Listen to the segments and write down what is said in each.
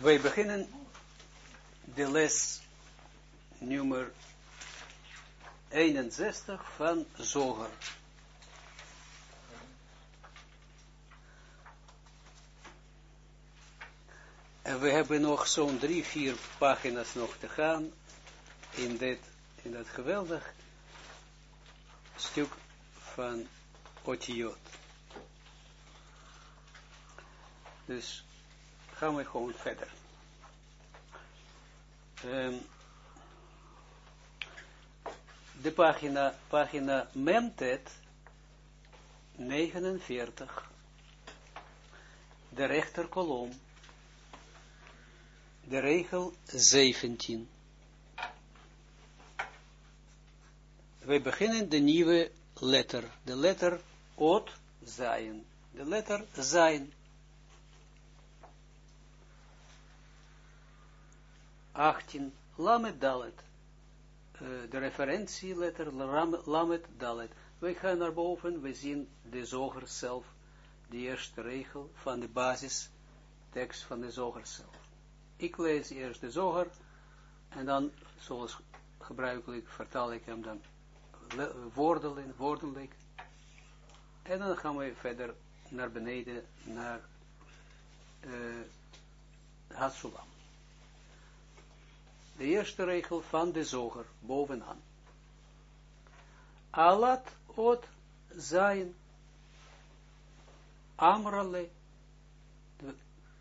Wij beginnen de les nummer 61 van Zoger. En we hebben nog zo'n drie, vier pagina's nog te gaan in, dit, in dat geweldig stuk van Otiot. Dus gaan we gewoon verder. Um, de pagina, pagina Memtet 49, de rechterkolom, de regel 17. We beginnen de nieuwe letter, de letter Ot zijn, de letter zijn. 18, Lamet Dalet. Uh, de referentieletter Lamet Dalet. Wij gaan naar boven, we zien de zoger zelf, de eerste regel van de basistekst van de zoger zelf. Ik lees eerst de zoger, en dan, zoals gebruikelijk, vertaal ik hem dan woordelijk, woordelijk. En dan gaan we verder naar beneden, naar uh, Hatsulam de eerste regel van de zoger, bovenaan. Alat ot zijn amrale,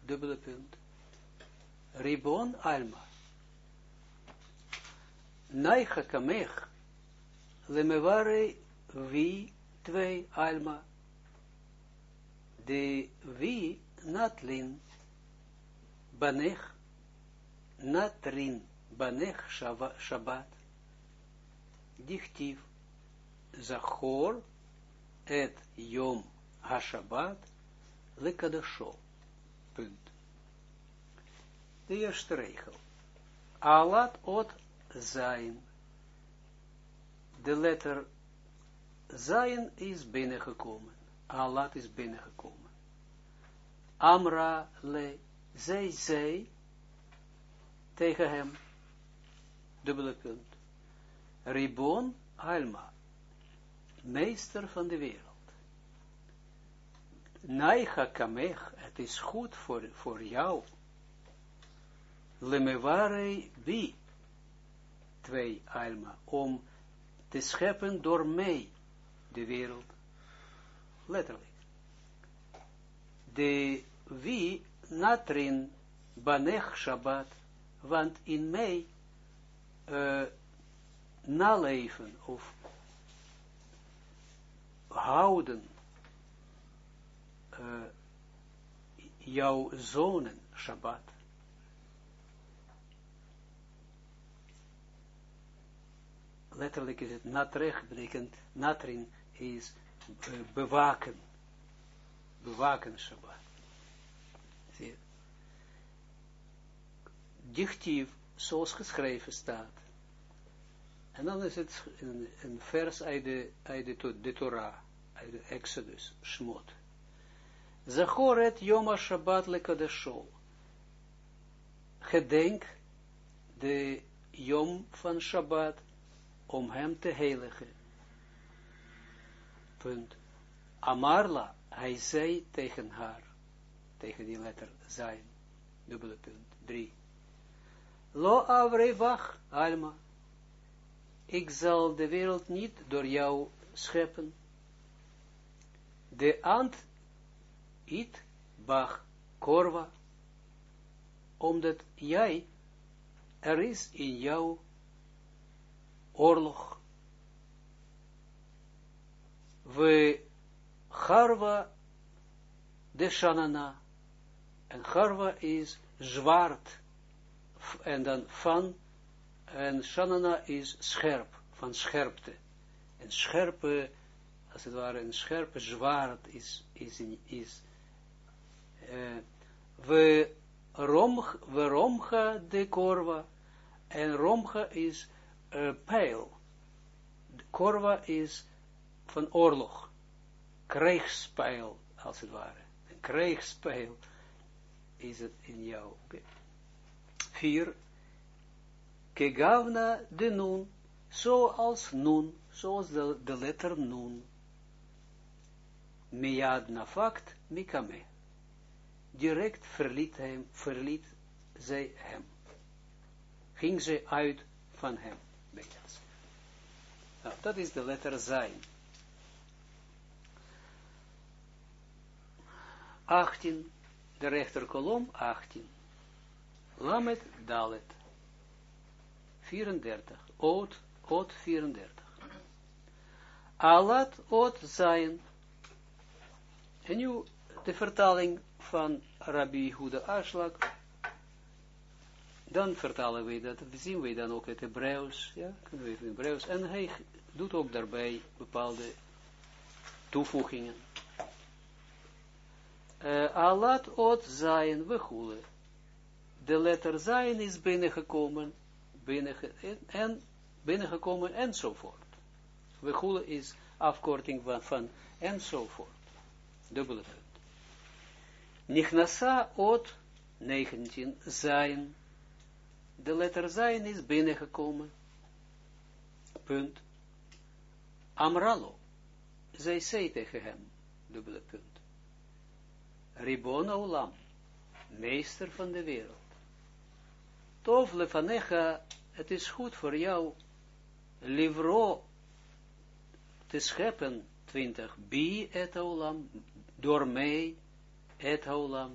dubbele punt, ribon alma, naicha kamech, lemevare vi twee alma, de vi natlin, banech, natrin, Banech Shabbat, dichtief, Zachor, et Yom HaShabbat, Lekadasho. Punt. De eerste regel. Alat ot zijn. De letter zijn is binnengekomen. Alat is binnengekomen. Amra le, zij, tegen hem dubbele punt. Ribon Alma, meester van de wereld. Naicha kamech, het is goed voor, voor jou. Lemevare bi, twee Alma, om te scheppen door mij de wereld. Letterlijk. De wie natrin banech Shabbat, want in mij uh, naleven of houden uh, jouw zonen Shabbat. Letterlijk is het natrech, betekent natrin is uh, bewaken. Bewaken Shabbat. Zie Dichtief zoals geschreven staat. En dan is het een, een vers uit de, uit de, de Torah, uit de Exodus, Shmot. Zachoret Yom Shabbat lekadesho. Gedenk de Yom van Shabbat om hem te heiligen. Punt. Amarla, hij zei tegen haar, tegen die letter zijn, dubbele punt, drie. Lo avrevach, Alma. Ik zal de wereld niet door jou scheppen. De ant it bach korva, omdat jij, er is in jou oorlog. We harva de shanana, en harva is zwart en dan van, en Shanana is scherp, van scherpte. En scherpe, als het ware, een scherpe zwaard is, is, is uh, we, romg, we de korva, en romga is uh, pijl. De korva is van oorlog, krijgspijl, als het ware. Een krijgspijl is het in jou. 4. Kegavna de nun, zoals nun, zoals de, de letter nun. Miad nafakt mikame. Direct verliet, hem, verliet zij hem. Ging ze uit van hem. Nou, dat is de letter zijn. 18, de rechterkolom 18. Lamet Dalet. 34. Oot, Oot 34. Alat Oot zijn. En nu de vertaling van Rabbi Huda Ashlag. Dan vertalen we dat, zien we dan ook het Hebreeuws, ja, kunnen we even Hebreeuws. En hij doet ook daarbij bepaalde toevoegingen. Uh, alat ot we goelen de letter zijn is binnengekomen, binnenge, en binnengekomen enzovoort. We is afkorting van, van enzovoort. Dubbele punt. Nichnasa ot 19 zijn. De letter zijn is binnengekomen. Punt. Amralo. Zij zei tegen hem. Dubbele punt. Ribona Olam. Meester van de wereld. Tov lefanecha, het is goed voor jou, livro te scheppen, 20, bi et olam, door mij, et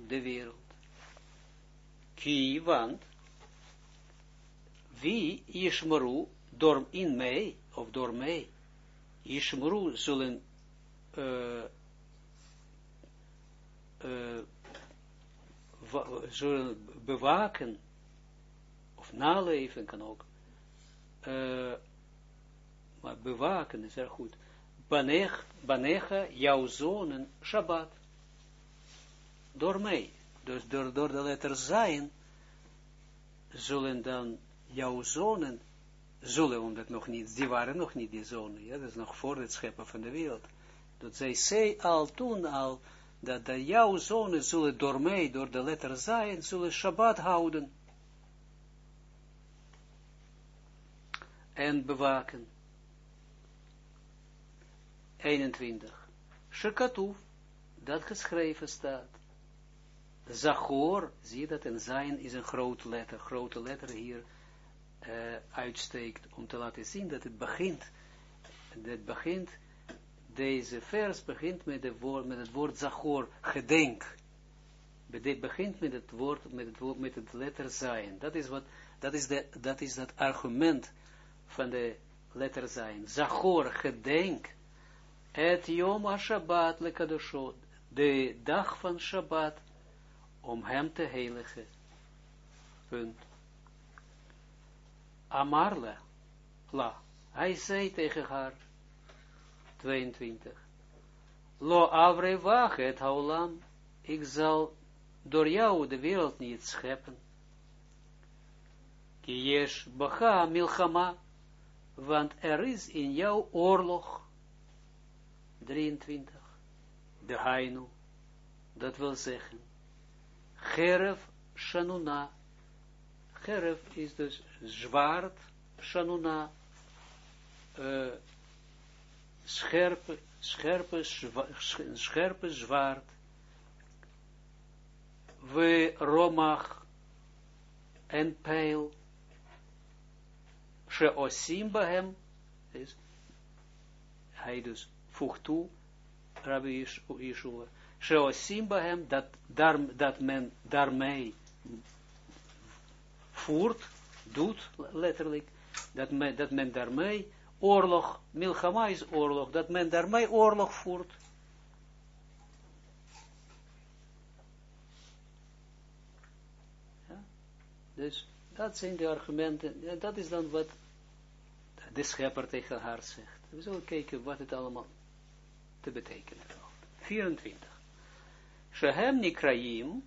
de wereld. Ki, want, wie ishmeru, door in mij, of door mij, ishmeru zullen uh, zullen bewaken, naleven kan ook, uh, maar bewaken is er goed. Banech, banecha, jouw zonen, Shabbat. Door mij, dus door, door de letter zijn, zullen dan jouw zonen, zullen, omdat nog niet, die waren nog niet die zonen, ja, dat is nog voor het scheppen van de wereld. Dat zij zei al toen al, dat, dat jouw zonen zullen door mij, door de letter zijn, zullen Shabbat houden. En bewaken. 21. Shekatuf, dat geschreven staat. Zachor, zie je dat, en zijn is een grote letter, grote letter hier uh, uitsteekt, om te laten zien dat het begint, het begint, deze vers begint met, de woord, met het woord Zachor, gedenk. Dit begint met het woord, met het, woord, met het letter zijn. Dat is wat, dat is, de, dat is dat argument van de letter zijn. Zachor, gedenk, et yom ha-shabbat lekadoshot, de dag van Shabbat, om hem te heiligen. Punt. Amarla, la, hij zei tegen haar, 22, Lo avre wach het haolam, ik zal door jou de wereld niet scheppen. Ki yesh bacha milchama, want er is in jou oorlog. 23. De Hainu, dat wil zeggen, Geref Shanuna. Geref is dus zwaard, Shanuna, uh, scherpe, scherpe, scherpe zwaard. We romach en pijl Sheosim bahem, is, hij dus voegt toe, Rabbi Yeshua, Sheosim bahem, dat, daar, dat men daarmee voert, doet, letterlijk, dat men, dat men daarmee oorlog, Milchama is oorlog, dat men daarmee oorlog voert. Dus dat zijn de argumenten, dat is dan wat de schepper tegen haar zegt. We zullen kijken wat het allemaal te betekenen heeft. 24. Shehem Nikraim,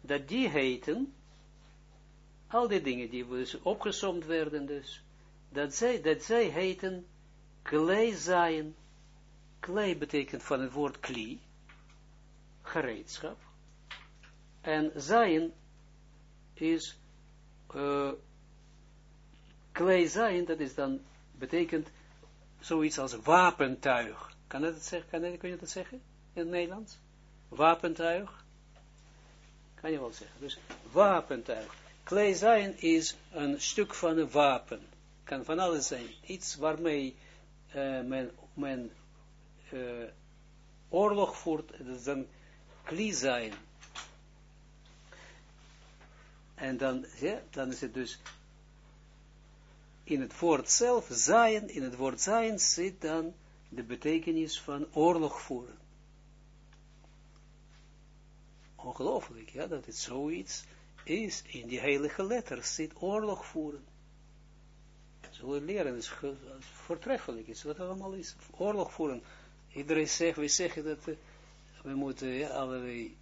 dat die heten, al die dingen die dus opgezomd werden dus, dat zij, dat zij heten klei zijn. Klei betekent van het woord kli, gereedschap. En zijn is uh, klei zijn, dat is dan, betekent zoiets als wapentuig. Kan, dat zeggen, kan, kun je dat zeggen in het Nederlands? Wapentuig? Kan je wel zeggen. Dus wapentuig. Klei zijn is een stuk van een wapen. Kan van alles zijn. Iets waarmee uh, men, men uh, oorlog voert. Dat is dan kli zijn. En dan, ja, dan is het dus in het woord zelf, zijn, in het woord zijn zit dan de betekenis van oorlog voeren. Ongelooflijk, ja, dat het zoiets is, in die heilige letters zit oorlog voeren. Zullen leren, is voortreffelijk, is wat allemaal is, oorlog voeren. Iedereen zegt, we zeggen dat uh, we moeten ja, allerlei,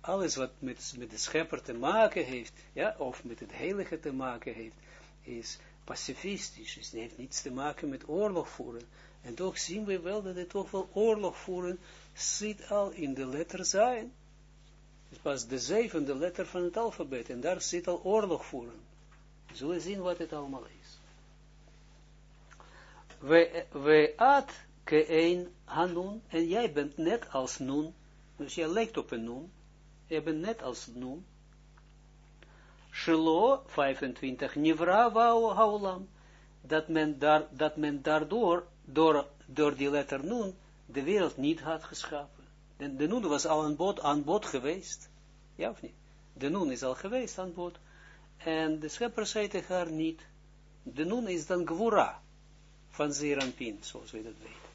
alles wat met, met de schepper te maken heeft, ja, of met het heilige te maken heeft, is pacifistisch, dus het heeft niets te maken met oorlog voeren. En toch zien we wel dat het toch wel oorlog voeren zit al in de letter zijn. Het was de zevende letter van het alfabet en daar zit al oorlog voeren. Zullen zien wat het allemaal is. We, we at ke een hanun en jij bent net als nun. Dus jij lijkt op een nun. Jij bent net als nun. Shelo 25 Nivra wou haulam. Dat men, daar, dat men daardoor, door, door die letter nun, de wereld niet had geschapen. De, de nun was al aan bod, aan bod geweest. Ja of niet? De nun is al geweest aan bod. En de schepper zei tegen haar niet. De nun is dan gwura van Zeranpin, zoals we dat weten.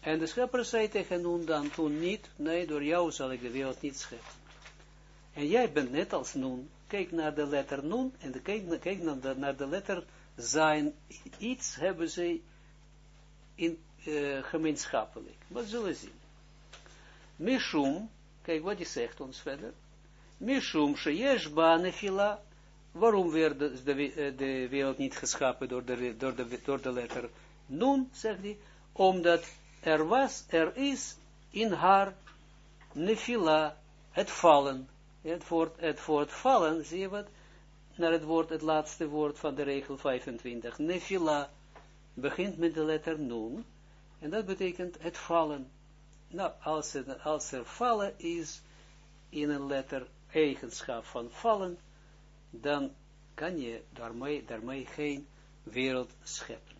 En de schepper zei tegen nun dan toen niet, nee, door jou zal ik de wereld niet scheppen. En jij bent net als nun, kijk naar de letter nun, en kijk, kijk naar, de, naar de letter zijn, iets hebben ze in, uh, gemeenschappelijk. Wat zullen zien? Mishum, kijk wat hij zegt ons verder. Mishum sheyesh ba nefila. Waarom werd de, de, de, wereld niet geschapen door de, door de, door de letter nun, zegt hij, omdat er was, er is in haar nefila, het vallen. Het woord, het woord vallen, zie je wat? Naar het woord, het laatste woord van de regel 25. Nefila begint met de letter nun. En dat betekent het vallen. Nou, als, als er vallen is in een letter eigenschap van vallen, dan kan je daarmee, daarmee geen wereld scheppen.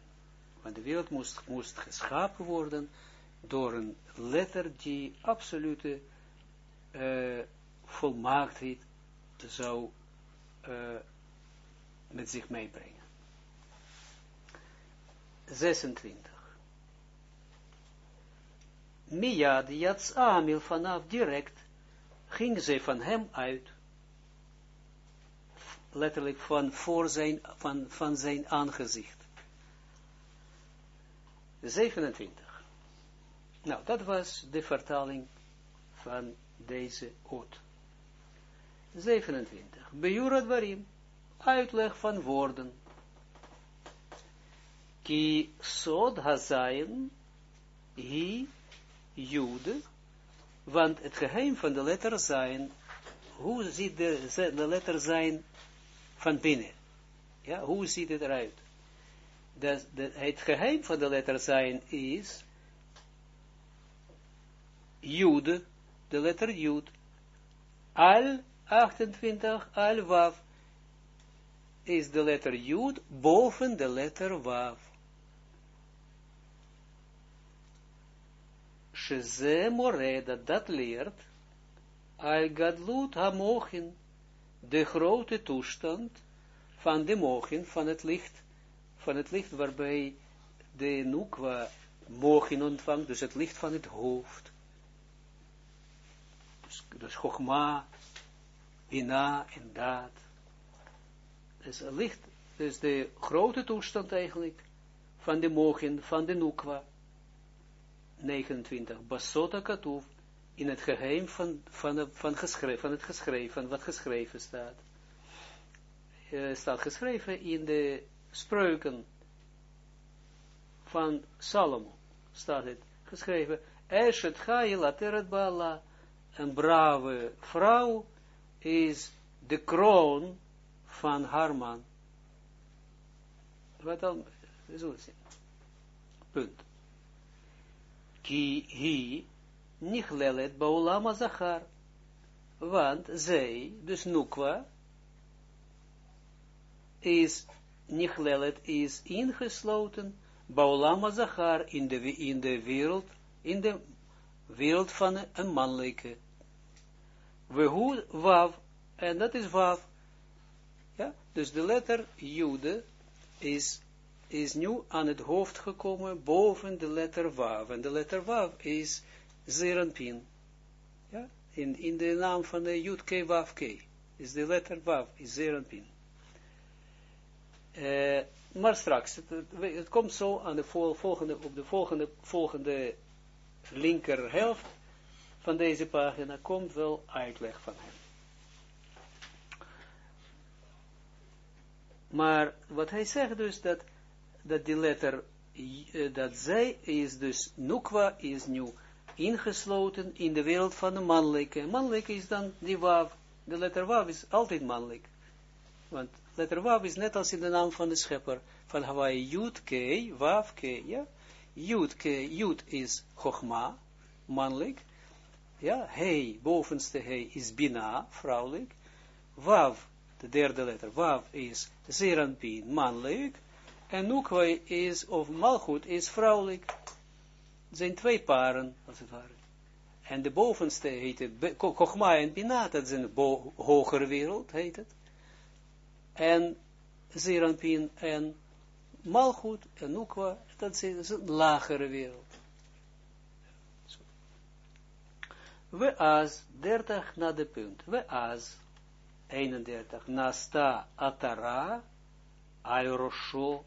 Want de wereld moest, moest geschapen worden door een letter die absolute uh, volmaaktheid zou uh, met zich meebrengen. 26. Miyad Yats Amil vanaf direct ging ze van hem uit. Letterlijk van voor zijn, van, van zijn aangezicht. 27. Nou, dat was de vertaling van deze oot. 27. Bejura dwarim. Uitleg van woorden. Ki sod hazayin hi jude. Want het geheim van de letter zijn, hoe ziet de, de letter zijn van binnen? Ja, hoe ziet het eruit? Dat, het geheim van de letter zijn is jude, de letter jude. Al 28 al wav is de letter Jud boven de letter wav. Sheze more, dat dat leert, al gadlut ha-mochin, de grote toestand van de mochin, van het licht, van het licht waarbij de nukwa mochin ontvangt, dus het licht van het hoofd. Dus, dus chogma, Bina en daad. Dus licht, dus de grote toestand eigenlijk, van de mogen, van de nukwa. 29. Basota katoef, in het geheim van, van, van, geschreven, van het geschreven, wat geschreven staat. Uh, staat geschreven in de spreuken van Salomo, staat het geschreven, Eshet Chai Lateret Bala, een brave vrouw, is de kroon van haar man. Wat dan? We zullen zien. Punt. Ki hi nichlelet baulama zachar. Want zij, dus Nukwa, is nichlelet, is ingesloten, baulama zachar, in de, in de wereld, in de wereld van een mannelijke. We hoe wav, en dat is wav. Ja, dus de letter Jude is, is nu aan het hoofd gekomen boven de letter wav. En de letter wav is zeranpin. Ja, in, in de naam van de Jud Wav K. Is de letter wav, is zeranpin. Uh, maar straks, het, komt zo aan de volgende, op de volgende, volgende linker helft van deze pagina komt wel uitleg van hem. Maar wat hij zegt dus, dat, dat die letter, uh, dat zij is dus, Nukwa is nu ingesloten in de wereld van de mannelijke. Mannelijke is dan die wav. De letter wav is altijd mannelijk. Want letter wav is net als in de naam van de schepper. Van Hawaii, Yud, K, Wav, K, ja. Yud, K, is Chogma, mannelijk. Ja, He, bovenste He is Bina, vrouwelijk. Wav, de derde letter, Wav is Zeranpin, mannelijk. En Nukwa is, of Malchut, is vrouwelijk. Het zijn twee paren, als het ware. En de bovenste heet het, Kochma en Bina, dat is een hogere wereld, heet het. En Zeranpin en Malchut en Nukwa, dat is een lagere wereld. We as, 30 na de punt. We as, 31, nasta atara, al rosho,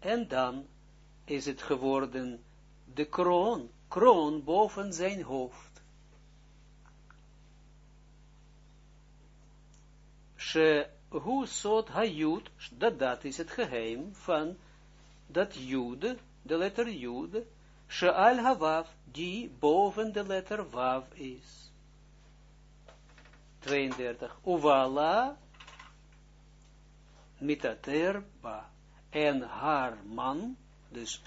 en dan is het geworden de kroon, kroon boven zijn hoofd. She hu sot hayut, dat dat is het geheim van dat jude, de letter jude, she al havav, die boven de letter wav is. 32. Uvala mitaterba en haar man, dus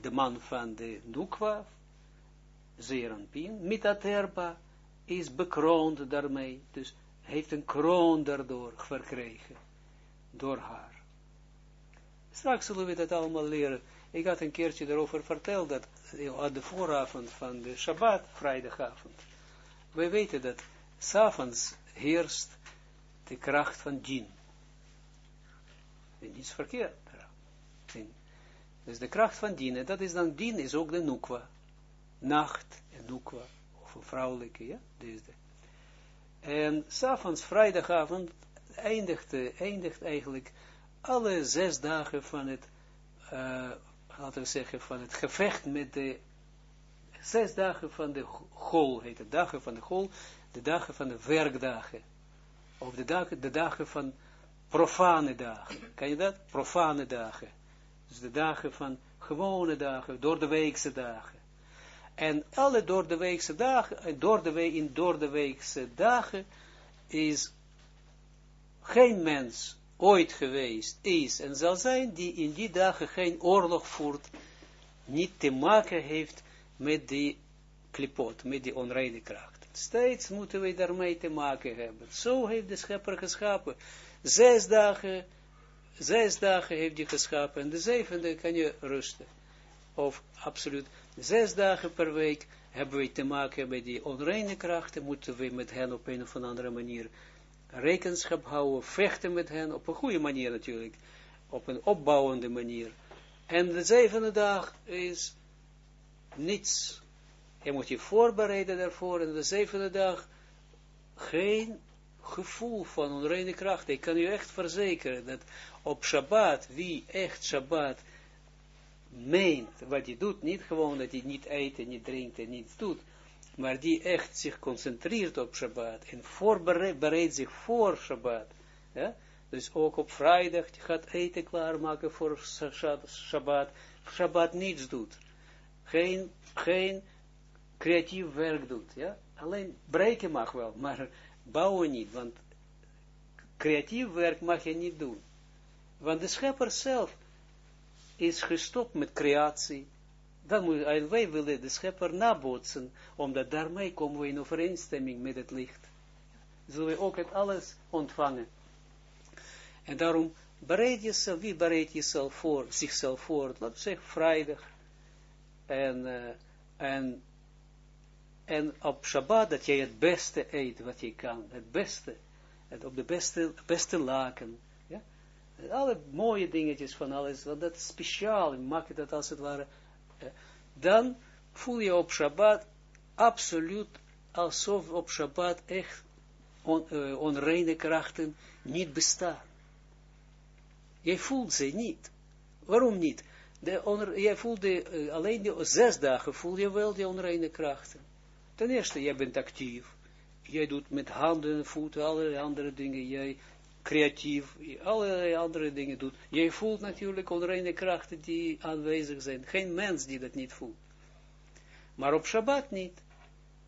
de man van de Nukwa, Zeranpien, Mitaterba, is bekroond daarmee, dus heeft een kroon daardoor verkregen, door haar. Straks zullen we dat allemaal leren. Ik had een keertje daarover verteld, dat aan de vooravond van de Shabbat, vrijdagavond. Wij weten dat s'avonds heerst de kracht van djinn. En niets verkeerd. Dus de kracht van dienen, dat is dan, dien is ook de nukwa. Nacht en nukwa, of een vrouwelijke, ja, deze. En s'avonds, vrijdagavond, eindigt, eindigt eigenlijk alle zes dagen van het, uh, laten we zeggen, van het gevecht met de, zes dagen van de gol, heet het, dagen van de gol, de dagen van de werkdagen. Of de dagen, de dagen van profane dagen. Kan je dat? Profane dagen. Dus de dagen van gewone dagen, door de weekse dagen. En alle door de weekse dagen, door de week, in door de weekse dagen, is geen mens ooit geweest, is en zal zijn, die in die dagen geen oorlog voert, niet te maken heeft met die klipot, met die onreine kracht. Steeds moeten we daarmee te maken hebben. Zo heeft de schepper geschapen. Zes dagen Zes dagen heeft hij geschapen en de zevende kan je rusten. Of absoluut zes dagen per week hebben we te maken met die onreine krachten, moeten we met hen op een of andere manier rekenschap houden, vechten met hen, op een goede manier natuurlijk, op een opbouwende manier. En de zevende dag is niets. Je moet je voorbereiden daarvoor en de zevende dag geen gevoel van onreine kracht. Ik kan u echt verzekeren dat op Shabbat, wie echt Shabbat meent wat hij doet, niet gewoon dat hij niet eet en niet drinkt en niets doet, maar die echt zich concentreert op Shabbat en voorbereidt zich voor Shabbat. Ja? Dus ook op vrijdag, je gaat eten klaarmaken voor Shabbat, Shabbat niets doet. Geen, geen creatief werk doet. Ja? Alleen breken mag wel, maar bouwen niet, want creatief werk mag je niet doen. Want de schepper zelf is gestopt met creatie. Dan moet, wij willen de schepper nabootsen, omdat daarmee komen we in overeenstemming met het licht. Zullen we ook het alles ontvangen. En daarom bereid jezelf, wie bereidt jezelf voor, zichzelf voor, we zeggen vrijdag, en, uh, en, en op Shabbat, dat jij het beste eet wat je kan, het beste, het op de beste, beste laken, ja, alle mooie dingetjes van alles, want dat is speciaal, maak je dat als het ware, dan voel je op Shabbat absoluut alsof op Shabbat echt on, uh, onreine krachten niet bestaan. Jij voelt ze niet. Waarom niet? De onder, jij voelt de, uh, alleen de zes dagen voel je wel die onreine krachten. Ten eerste, jij bent actief. Jij doet met handen en voeten allerlei andere dingen. Jij creatief, allerlei andere dingen doet. Jij voelt natuurlijk onreine krachten die aanwezig zijn. Geen mens die dat niet voelt. Maar op Shabbat niet.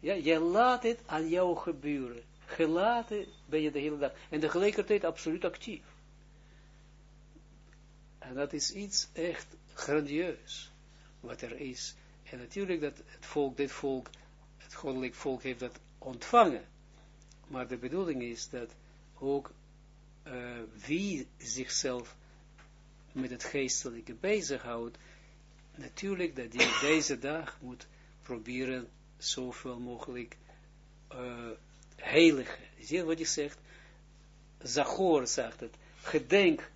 Ja, jij laat het aan jou gebeuren. Gelaten ben je de hele dag. En tegelijkertijd absoluut actief. En dat is iets echt grandieus, wat er is. En natuurlijk dat het volk, dit volk, het goddelijk volk heeft dat ontvangen. Maar de bedoeling is dat ook uh, wie zichzelf met het geestelijke bezighoudt, natuurlijk dat die deze dag moet proberen zoveel mogelijk uh. Zie je wat hij zegt? Zachor zegt het. Gedenk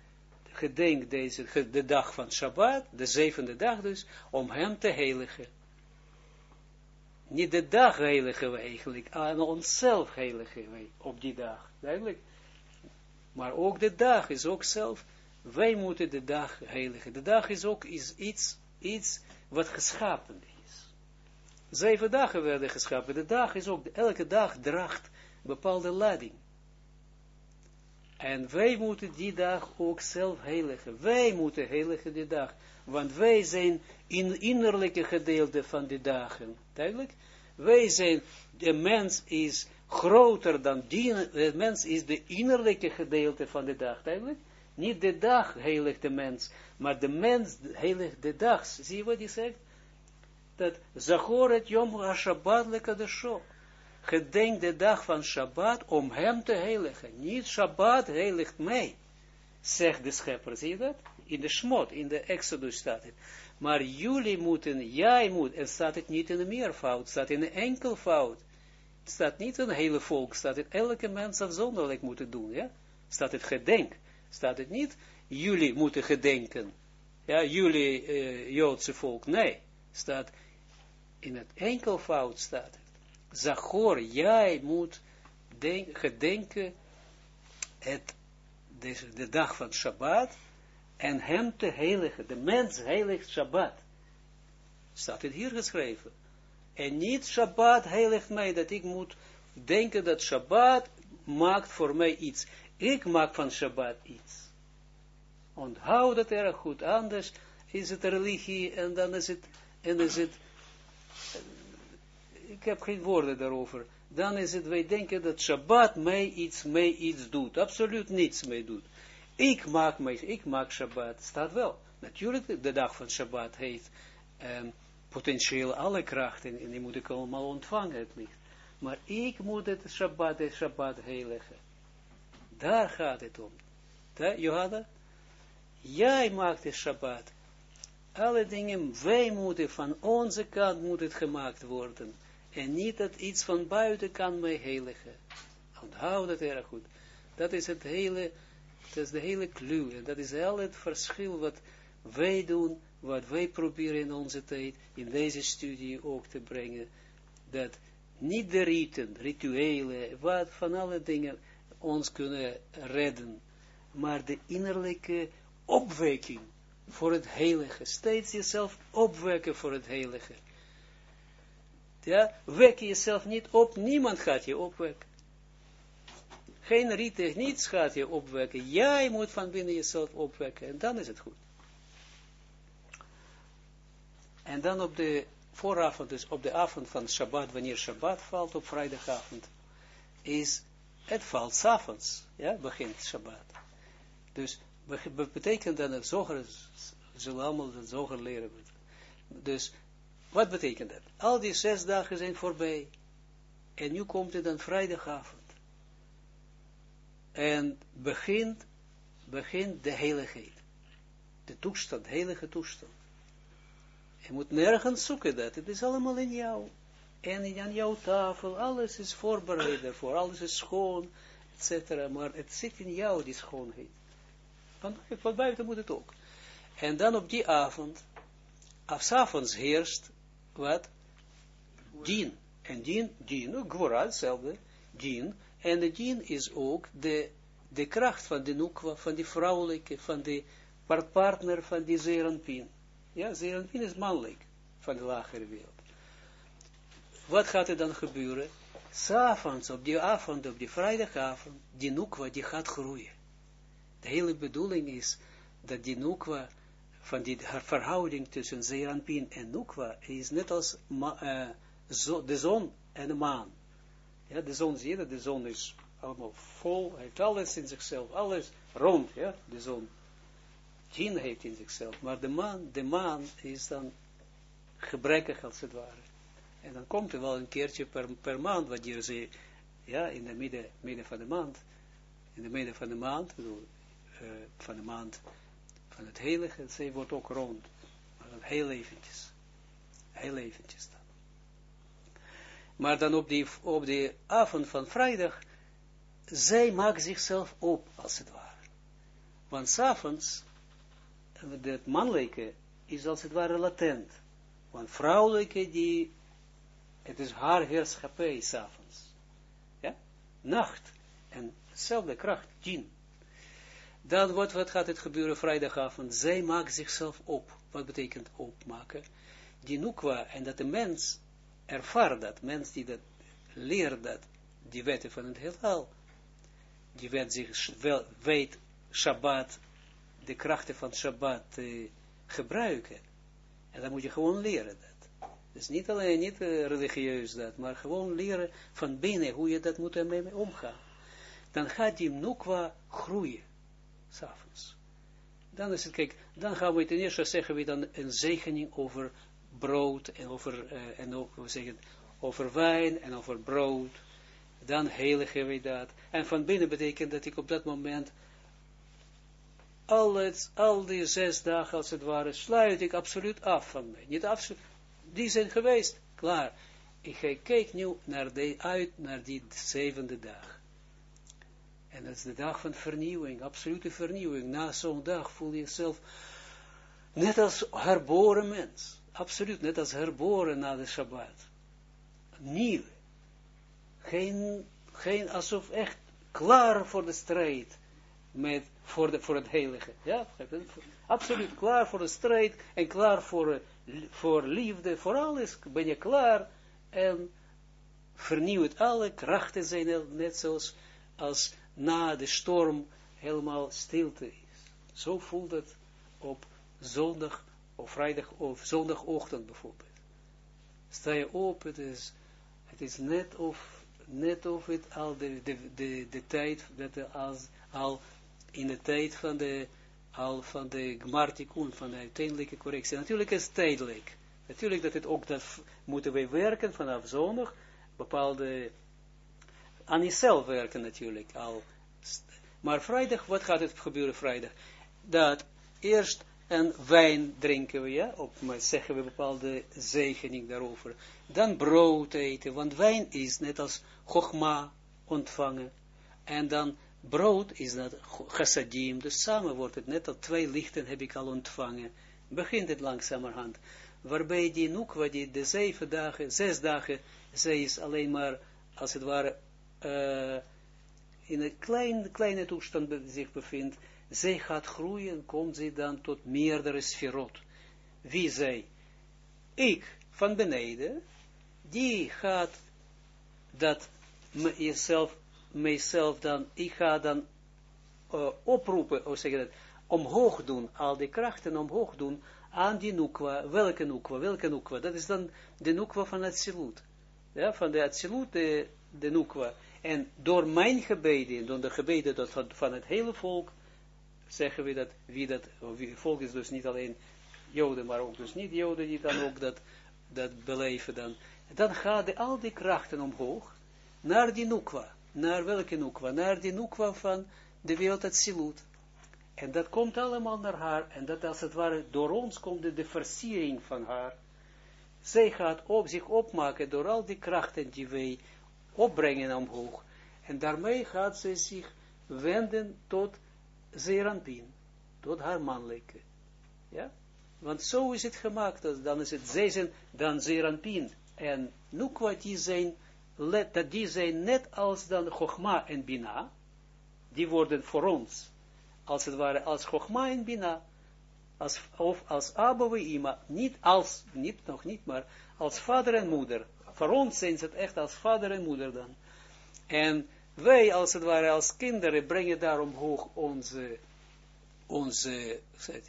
gedenk deze, de dag van Shabbat, de zevende dag dus, om hem te heiligen. Niet de dag heiligen we eigenlijk, aan onszelf heiligen wij op die dag, duidelijk. Maar ook de dag is ook zelf, wij moeten de dag heiligen. De dag is ook is iets, iets wat geschapen is. Zeven dagen werden geschapen. De dag is ook, elke dag draagt bepaalde lading. En wij moeten die dag ook zelf heiligen. Wij moeten heiligen die dag. Want wij zijn in innerlijke gedeelte van die dagen. Duidelijk? Wij zijn, de mens is groter dan die, de mens is de innerlijke gedeelte van de dag. Duidelijk? Niet de dag heiligt de mens, maar de mens heiligt de dag. Zie je wat hij zegt? Dat Zachor het Yom HaShabbat Lekadesho gedenk de dag van Shabbat om hem te heiligen. Niet Shabbat heiligt mij, zegt de schepper. Zie je dat? In de smot, in de Exodus staat het. Maar jullie moeten, jij moet, en staat het niet in een meervoud, staat in een enkelvoud. Staat niet een hele volk, staat het elke mens afzonderlijk moeten doen, ja? Staat het gedenk, staat het niet, jullie moeten gedenken, ja, jullie uh, Joodse volk, nee, staat in het enkelvoud staat het. Zachor, jij moet denk, gedenken het, de, de dag van Shabbat en hem te heiligen. De mens heiligt Shabbat. Staat het hier geschreven. En niet Shabbat heiligt mij, dat ik moet denken dat Shabbat maakt voor mij iets. Ik maak van Shabbat iets. Onthoud dat erg goed, anders is het religie en dan is het, en is het ik heb geen woorden daarover, dan is het, wij denken dat Shabbat mij iets, mij iets doet, absoluut niets mee doet. Ik maak, mij, ik maak Shabbat, staat wel. Natuurlijk, de dag van Shabbat heeft um, potentieel alle krachten, en die moet ik allemaal ontvangen, het licht. Maar ik moet het Shabbat, het Shabbat heiligen. Daar gaat het om. Johanna? Jij maakt de Shabbat. Alle dingen, wij moeten, van onze kant moet het gemaakt worden. En niet dat iets van buiten kan mij heiligen. Onthoud dat erg goed. Dat is het hele, dat is de hele clue. En dat is al het verschil wat wij doen, wat wij proberen in onze tijd, in deze studie ook te brengen. Dat niet de riten, rituelen, wat van alle dingen ons kunnen redden, maar de innerlijke opwekking voor het heilige. Steeds jezelf opwekken voor het heilige ja, wek jezelf niet op, niemand gaat je opwekken. Geen rieten, niets gaat je opwekken. Jij moet van binnen jezelf opwekken en dan is het goed. En dan op de vooravond, dus op de avond van Shabbat, wanneer Shabbat valt op vrijdagavond, is het valt s'avonds, ja, begint Shabbat. Dus betekent dat het zoger, zullen allemaal het zoger leren. Dus, wat betekent dat? Al die zes dagen zijn voorbij. En nu komt het dan vrijdagavond. En begint, begint de heiligheid. De toestand, heilige toestand. Je moet nergens zoeken dat. Het is allemaal in jou. En aan jouw tafel, alles is voorbereid daarvoor. Alles is schoon, etc. Maar het zit in jou, die schoonheid. Van, van buiten moet het ook. En dan op die avond, avonds heerst, wat? Dien. En dien, dien, ook gwora, hetzelfde. Dien. En de dien is ook de, de kracht van de nukwa, van die vrouwelijke, van de partner van die zerenpien. Ja, zerenpien is mannelijk, van de lagere wereld. Wat gaat er dan gebeuren? S'avonds, op die avond, op die vrijdagavond, die nukwa, die gaat groeien. De hele bedoeling is, dat die nukwa, van die verhouding tussen zeranpin en nukwa, is net als uh, zo, de zon en de maan. Ja, de zon, zie je de zon is allemaal vol, heeft alles in zichzelf, alles rond, ja, de zon. Tien heeft in zichzelf, maar de maan, de maan is dan gebrekkig als het ware. En dan komt er wel een keertje per, per maand, wanneer ze, ja, in de midden, midden van de maand, in de midden van de maand, bedoel, uh, van de maand van het heilige, ze wordt ook rond, maar dan heel eventjes, heel eventjes dan. Maar dan op die, op die avond van vrijdag, zij maakt zichzelf op, als het ware. Want s'avonds, het mannelijke is als het ware latent. Want vrouwelijke, die, het is haar heerschappij s'avonds. Ja? Nacht. En dezelfde kracht, dien. Dan wat, wat gaat het gebeuren vrijdagavond? Zij maakt zichzelf op. Wat betekent opmaken? Die nukwa, en dat de mens ervaart dat, mens die dat leert dat, die wetten van het heelal, die weet zich, weet Shabbat, de krachten van Shabbat uh, gebruiken. En dan moet je gewoon leren dat. Dus niet alleen, niet uh, religieus dat, maar gewoon leren van binnen hoe je dat moet ermee omgaan. Dan gaat die nukwa groeien, s'avonds. Dan is het, kijk, dan gaan we ten eerste zeggen we dan een zegening over brood en over, uh, en ook, we zeggen, over wijn en over brood. Dan heiligen we dat. En van binnen betekent dat ik op dat moment al, het, al die zes dagen als het ware sluit ik absoluut af van mij. Niet absoluut, die zijn geweest, klaar. Ik kijk nu naar de, uit naar die zevende dag. En dat is de dag van vernieuwing, absolute vernieuwing. Na zo'n dag voel je jezelf net als herboren mens absoluut net als herboren na de Shabbat. Nieuw. Geen, geen, alsof echt klaar voor de strijd met, voor, de, voor het heilige. Ja, absoluut klaar voor de strijd en klaar voor, voor liefde, voor alles ben je klaar en vernieuwt alle krachten zijn net zoals als na de storm helemaal stilte is. Zo voelt het op zondag of vrijdag of zondagochtend bijvoorbeeld. Sta je op, het is, is net of, net of het al de, de, de, de tijd, dat als, al in de tijd van de, al van de gmartikun, van de uiteindelijke correctie. Natuurlijk is het tijdelijk. Natuurlijk dat het ook, dat moeten wij werken vanaf zondag, bepaalde, aan jezelf werken natuurlijk al. Maar vrijdag, wat gaat het gebeuren vrijdag? Dat eerst en wijn drinken we, ja, op, maar zeggen we bepaalde zegening daarover. Dan brood eten, want wijn is net als chogma ontvangen. En dan brood is dat chassadim, dus samen wordt het net als twee lichten heb ik al ontvangen. Begint het langzamerhand. Waarbij die nukwa, die de zeven dagen, zes dagen, zij is alleen maar, als het ware, uh, in een klein, kleine toestand zich bevindt, zij gaat groeien, komt zij dan tot meerdere sferot. Wie zij? Ik, van beneden, die gaat dat jezelf, mijzelf dan, ik ga dan uh, oproepen, of zeg dat, omhoog doen, al die krachten omhoog doen, aan die nukwa, welke nukwa, welke nukwa, dat is dan de nukwa van het silut, ja, van de Atsilut, de, de En door mijn gebeden, door de gebeden dat van, het hele volk, zeggen we dat, wie dat, wie, volk is dus niet alleen Joden, maar ook dus niet Joden die dan ook dat, dat beleven dan. Dan gaan al die krachten omhoog, naar die Nukwa. Naar welke Nukwa? Naar die Nukwa van de wereld het Silut. En dat komt allemaal naar haar, en dat als het ware door ons komt de, versiering van haar. Zij gaat op zich opmaken door al die krachten die wij opbrengen omhoog. En daarmee gaat zij zich wenden tot Zeranpin, tot haar mannelijke. Ja? Want zo is het gemaakt, dan is het, zij zijn dan Zeranpin en Nukwa, die zijn, let, dat die zijn net als dan Chogma en Bina, die worden voor ons, als het ware, als Chogma en Bina, als, of als Abba Ima, niet als, niet, nog niet, maar als vader en moeder. Voor ons zijn het echt als vader en moeder dan. En wij, als het ware, als kinderen, brengen daarom hoog onze, onze uh,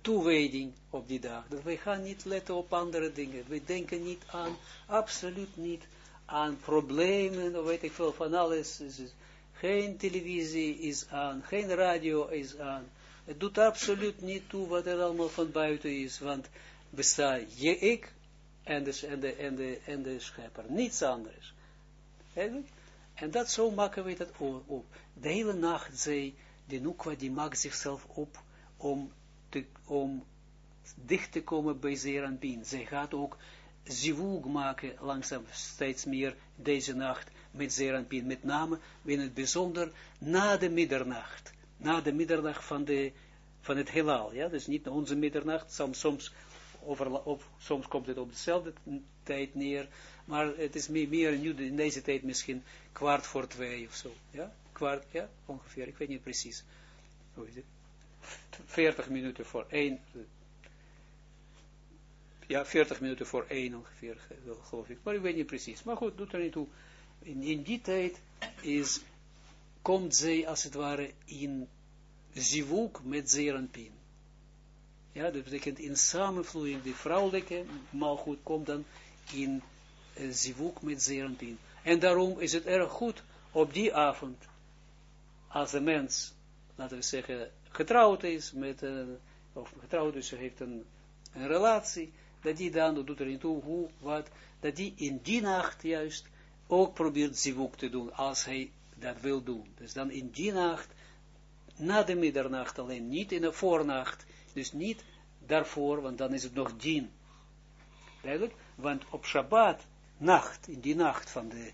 toewijding op die dag. Dat wij gaan niet letten op andere dingen. We denken niet aan, absoluut niet aan problemen, weet ik veel, van alles. Geen televisie is aan, geen radio is aan. Het doet absoluut niet toe wat er allemaal van buiten is, want bestaat je ik en de, en de, en de, en de schepper, niets anders. En dat zo maken we dat op. De hele nacht, zij, de Nukwa, die maakt zichzelf op om, te, om dicht te komen bij Zeranpin. Zij gaat ook zivug maken, langzaam steeds meer deze nacht met Zeranpin, met name in het bijzonder na de middernacht. Na de middernacht van, de, van het heelal, ja, dus niet onze middernacht, soms, soms, over, soms komt het op dezelfde tijd neer, maar het is meer, meer in deze tijd misschien kwart voor twee of zo, ja, kwart, ja, ongeveer, ik weet niet precies, hoe is het, 40 minuten voor één, ja, 40 minuten voor één ongeveer, geloof ik, maar ik weet niet precies, maar goed, doet er niet toe, in, in die tijd is, komt zij als het ware in zivuk met zeeranpien. Ja, dat betekent in samenvloeiing, de vrouwelijke goed komt dan in uh, zivuk met zeeranpien. En daarom is het erg goed op die avond, als de mens, laten we zeggen, getrouwd is met een, of getrouwd is, heeft een, een relatie, dat die dan, dat doet er niet toe hoe, wat, dat die in die nacht juist ook probeert zivuk te doen, als hij dat wil doen. Dus dan in die nacht, na de middernacht alleen, niet in de voornacht, dus niet daarvoor, want dan is het nog dien. Duidelijk? Want op Shabbat, nacht, in die nacht van de,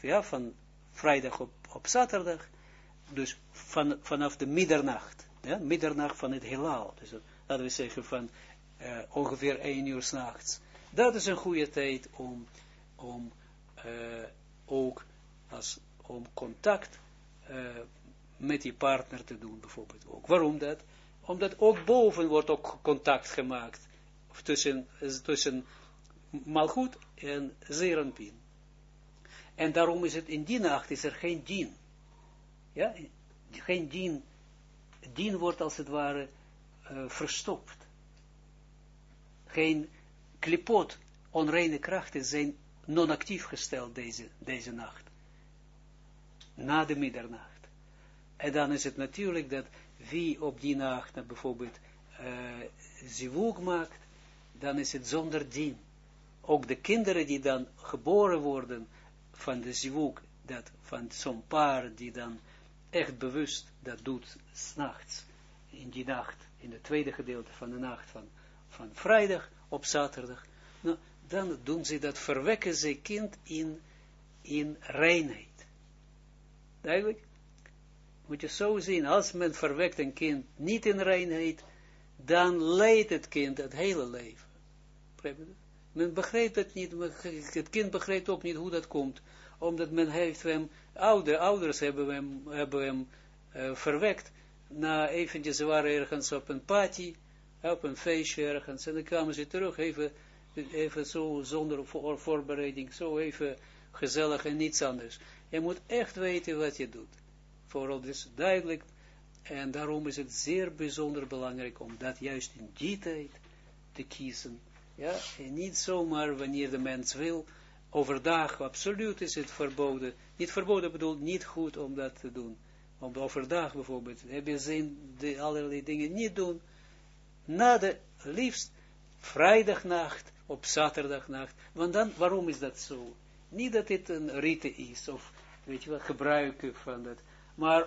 ja, van vrijdag op, op zaterdag, dus van, vanaf de middernacht, ja, middernacht van het heelal, dus laten we zeggen van uh, ongeveer 1 uur s'nachts. Dat is een goede tijd om, om uh, ook als, om contact uh, met die partner te doen, bijvoorbeeld ook. Waarom dat? Omdat ook boven wordt ook contact gemaakt tussen, tussen Malchut en Zeranpin. En daarom is het in die nacht is er geen dien. Ja, geen dien. Dien wordt als het ware verstopt. Geen klipot, onreine krachten zijn non-actief gesteld deze, deze nacht. Na de middernacht. En dan is het natuurlijk dat wie op die nacht bijvoorbeeld uh, zivug maakt, dan is het zonder dien. Ook de kinderen die dan geboren worden van de zivug, dat van zo'n paar die dan echt bewust dat doet, s'nachts, in die nacht, in het tweede gedeelte van de nacht van, van vrijdag op zaterdag, nou, dan doen ze dat, verwekken ze kind in, in reinheid. Duidelijk? moet je zo zien, als men verwekt een kind niet in reinheid, dan leidt het kind het hele leven. Men begrijpt het niet, het kind begrijpt ook niet hoe dat komt, omdat men heeft hem, oude, ouders hebben hem, hebben uh, verwekt, na eventjes, waren ergens op een party, op een feestje ergens, en dan kwamen ze terug, even, even zo, zonder voor, voorbereiding, zo even gezellig en niets anders. Je moet echt weten wat je doet vooral dus duidelijk, en daarom is het zeer bijzonder belangrijk om dat juist in die tijd te kiezen, ja, en niet zomaar wanneer de mens wil, overdag, absoluut is het verboden. Niet verboden bedoelt niet goed om dat te doen. Om overdag bijvoorbeeld, heb je zin de allerlei dingen niet doen. Na de, liefst, vrijdagnacht, op zaterdagnacht. Want dan, waarom is dat zo? Niet dat dit een rite is, of weet je wel, gebruiken van dat. Maar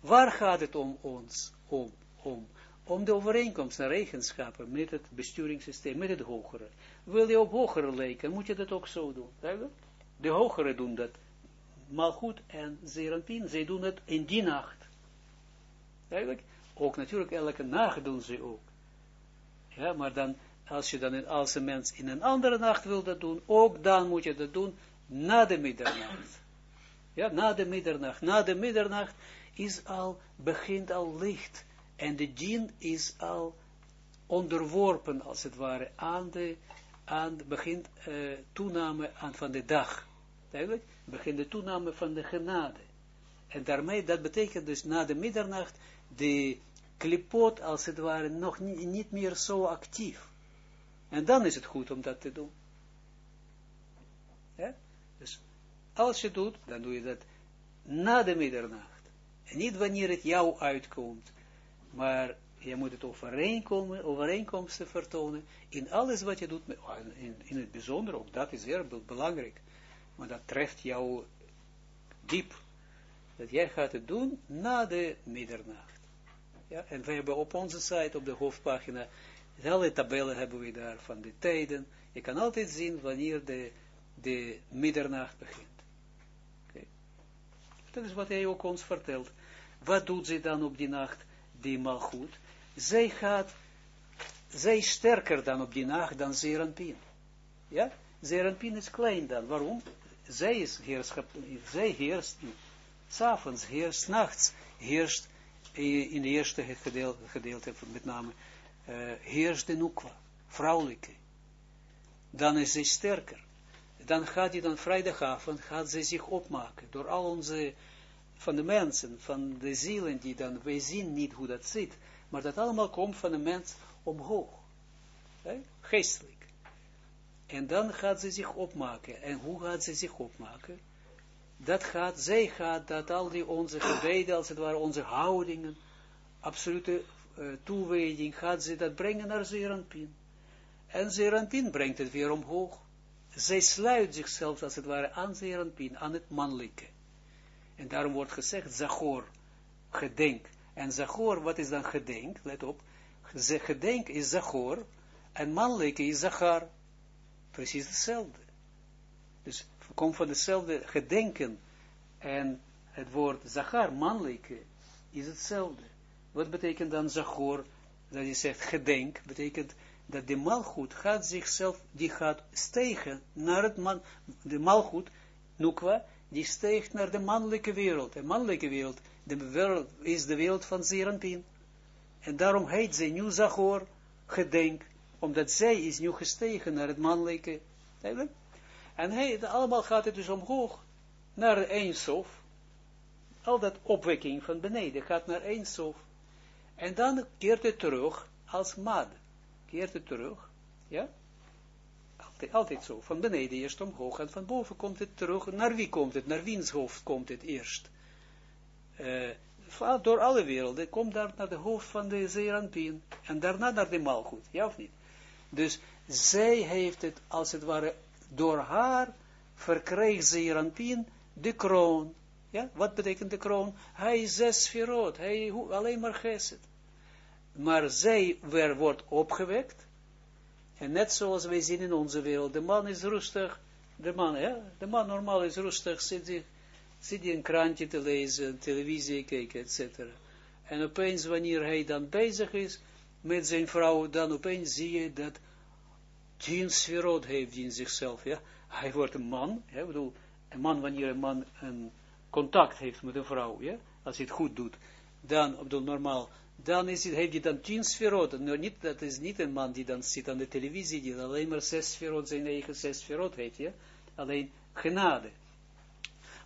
waar gaat het om ons, om, om? Om de overeenkomst naar eigenschappen met het besturingssysteem, met het hogere. Wil je op hogere lijken, moet je dat ook zo doen. De hogere doen dat. goed en Zeranpien, zij doen het in die nacht. Eigenlijk, ook natuurlijk elke nacht doen ze ook. Ja, maar dan, als je dan als een mens in een andere nacht wil dat doen, ook dan moet je dat doen na de middernacht. Ja, na de middernacht. Na de middernacht is al, begint al licht. En de djinn is al onderworpen, als het ware, aan de, aan, begint uh, toename aan van de dag. Begint de toename van de genade. En daarmee, dat betekent dus na de middernacht, de klipot, als het ware, nog niet, meer zo actief. En dan is het goed om dat te doen. Dus als je doet, dan doe je dat na de middernacht. En niet wanneer het jou uitkomt, maar je moet het overeenkomen, overeenkomsten vertonen in alles wat je doet, in, in het bijzonder, ook dat is heel belangrijk, maar dat treft jou diep, dat jij gaat het doen na de middernacht. Ja, en we hebben op onze site, op de hoofdpagina, alle tabellen hebben we daar van de tijden. Je kan altijd zien wanneer de, de middernacht begint. Dat is wat hij ook ons vertelt. Wat doet ze dan op die nacht, die goed? Zij gaat, zij sterker dan op die nacht dan Zeranpien. Ja? Zeranpien is klein dan. Waarom? Zij is heerschap, zij heerst, s'avonds heerst, nachts heerst, in de eerste gedeelte, gedeelte met name, uh, heerst de Nukwa, vrouwelijke. Dan is zij sterker. Dan gaat hij dan vrijdagavond, gaat zij zich opmaken, door al onze, van de mensen, van de zielen die dan, wij zien niet hoe dat zit, maar dat allemaal komt van de mens omhoog. Geestelijk. En dan gaat ze zich opmaken. En hoe gaat ze zich opmaken? Dat gaat, zij gaat, dat al die onze gebeden, als het ware onze houdingen, absolute uh, toewijding, gaat ze dat brengen naar Zeranpin. En Zeranpin brengt het weer omhoog. Zij sluit zichzelf, als het ware, aan Zeranpin, aan het mannelijke. En daarom wordt gezegd, Zachor, gedenk. En Zachor, wat is dan gedenk? Let op. Gedenk is Zachor. En mannelijke is Zachar. Precies hetzelfde. Dus komt van hetzelfde gedenken. En het woord Zachar, mannelijke, is hetzelfde. Wat betekent dan Zachor? Dat je zegt gedenk, betekent dat de malgoed gaat zichzelf, die gaat stegen naar het man, de malgoed, Nukwa, die steegt naar de mannelijke wereld. De mannelijke wereld de wereld is de wereld van Zeranpin. En daarom heet zij nu Zachor, gedenk, omdat zij is nu gestegen naar het mannelijke. En hij, allemaal gaat het dus omhoog, naar Eindsof. Al dat opwekking van beneden gaat naar Eindsof. En dan keert het terug als mad. Keert het terug, ja? Altijd, altijd zo, van beneden eerst omhoog en van boven komt het terug. Naar wie komt het? Naar wiens hoofd komt het eerst? uh, door alle werelden, komt daar naar de hoofd van de Zeranpien, en daarna naar de Malchut, ja of niet? Dus zij heeft het, als het ware, door haar verkreeg Zeranpien de kroon. Ja, wat betekent de kroon? Hij is zes verrood, hij alleen maar geset. Maar zij weer wordt opgewekt, en net zoals wij zien in onze wereld, de man is rustig, de man, ja, de man normaal is rustig, zit zich zit hij een krantje te lezen, televisie kijken, etc. En opeens, wanneer hij dan bezig is met zijn vrouw, dan opeens zie je dat tien sferot heeft in zichzelf, ja. Hij wordt een man, ja, bedoel, een man, wanneer een man een contact heeft met een vrouw, ja, als hij het goed doet, dan, bedoel, normaal, dan is het, heeft hij dan tien sferot. Nou, niet, dat is niet een man die dan zit aan de televisie, die alleen maar zes sferot, zijn eigen zes sferot heeft, ja. Alleen genade.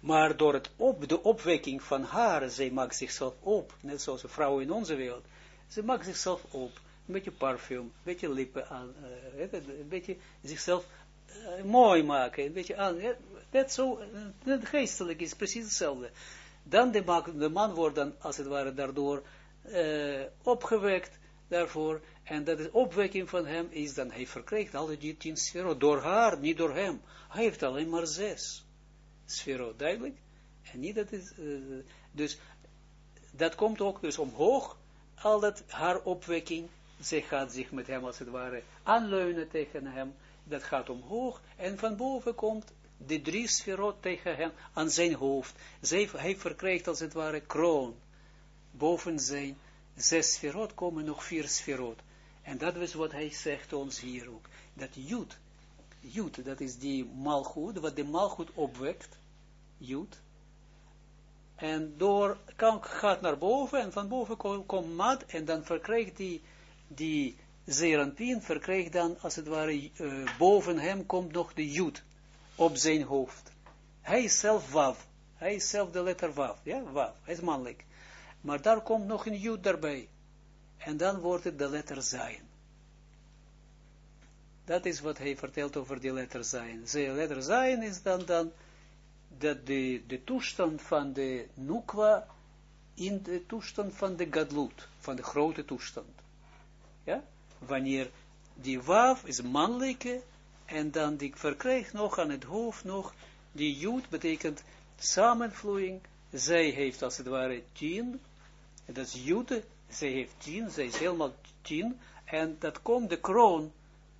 Maar door het op, de opwekking van haar, zij maakt zichzelf op, net zoals een vrouw in onze wereld, ze maakt zichzelf op, een beetje parfum, een beetje lippen aan, uh, een beetje zichzelf mooi maken, beetje aan, net zo, net geestelijk is precies hetzelfde. Dan de, de man wordt dan, als het ware, daardoor opgewekt, daarvoor, en dat is opwekking van hem, is dan, hij verkrijgt alle die tien sferot, door haar, niet door hem. Hij heeft alleen maar zes sferot, duidelijk? En niet dat is, dus, dat komt ook dus omhoog, al dat haar opwekking, zij gaat zich met hem als het ware aanleunen tegen hem, dat gaat omhoog, en van boven komt de drie sferot tegen hem aan zijn hoofd. Zij, hij verkrijgt als het ware kroon. Boven zijn zes sferot komen nog vier sferot. En dat is wat hij zegt ons hier ook. Dat Jud, Jud, dat is die malgoed, wat de malgoed opwekt, Jud. En door, kan, gaat naar boven, en van boven komt kom mat, en dan verkrijgt die, die Zeranpien, verkrijgt dan, als het ware, uh, boven hem komt nog de Jud op zijn hoofd. Hij is zelf Wav. Hij is zelf de letter Wav. Ja, Wav. Hij is mannelijk. Maar daar komt nog een Jud daarbij. En dan wordt het de letter Zayin. Dat is wat hij vertelt over die letter Zayin. De letter Zayin is dan, dan dat de, de toestand van de Nukwa in de toestand van de Gadlut, van de grote toestand. Ja? Wanneer die Wav is mannelijke, en dan die verkrijgt nog aan het hoofd nog, die Jood betekent samenvloeiing, zij heeft als het ware tien, en dat is Jood, zij heeft tien, zij is helemaal tien, en dat komt, de kroon,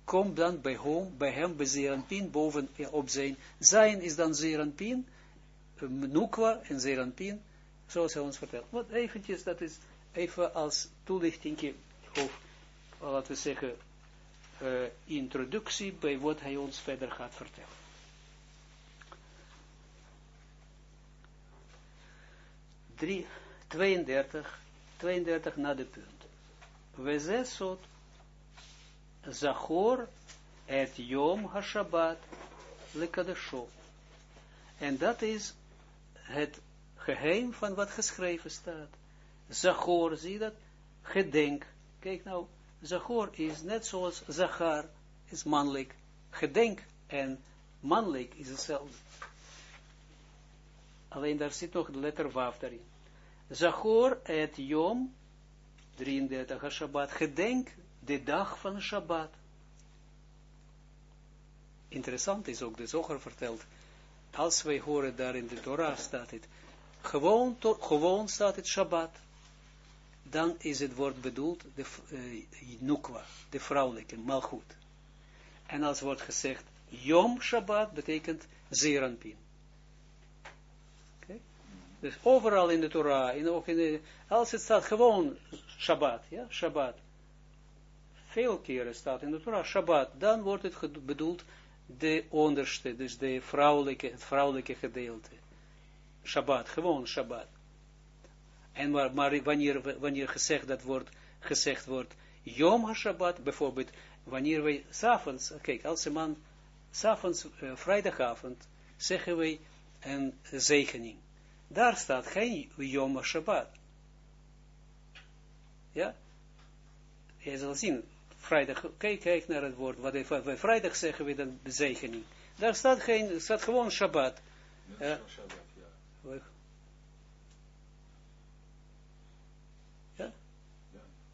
komt dan bij hem, bij hem, bij boven op zijn, zijn is dan Zeranpin, Nukwa en Zeranpin, zoals hij ons vertelt. Wat eventjes, dat is even als toelichting, of laten we zeggen, uh, introductie bij wat hij ons verder gaat vertellen. Drie, 32, 32 na de punt. We zesot Zachor et Yom HaShabbat lekadesho. En dat is het geheim van wat geschreven staat. Zachor, zie je dat? Gedenk. Kijk nou, Zachor is net zoals Zachar is mannelijk. Gedenk en mannelijk is hetzelfde. Alleen daar zit nog de letter Waf daarin. Zachor et Yom, 33 Shabbat, gedenk de dag van Shabbat. Interessant is ook de zoger verteld, als wij horen daar in de Torah staat het, gewoon, gewoon staat het Shabbat dan is het woord bedoeld, de uh, nukwa, de vrouwelijke, malchut. En als wordt gezegd, Yom Shabbat betekent Zeranpin. Okay? Dus overal in de Torah, in, ook in als het staat gewoon Shabbat, ja, Shabbat. Veel keren staat in de Torah Shabbat, dan wordt het bedoeld de onderste, dus de vrouwelijke, het vrouwelijke gedeelte. Shabbat, gewoon Shabbat. En maar, maar wanneer, wanneer gezegd, dat wordt, gezegd wordt, Yom HaShabbat, bijvoorbeeld, wanneer wij s'avonds, kijk, als een man, s'avonds, uh, vrijdagavond, zeggen wij een zegening. Daar staat geen Yom HaShabbat. Ja? Je zal zien, vrijdag, kijk, kijk naar het woord, wat wij vrijdag zeggen we dan zegening. Daar staat geen, staat gewoon Shabbat. Ja, Shabbat, ja.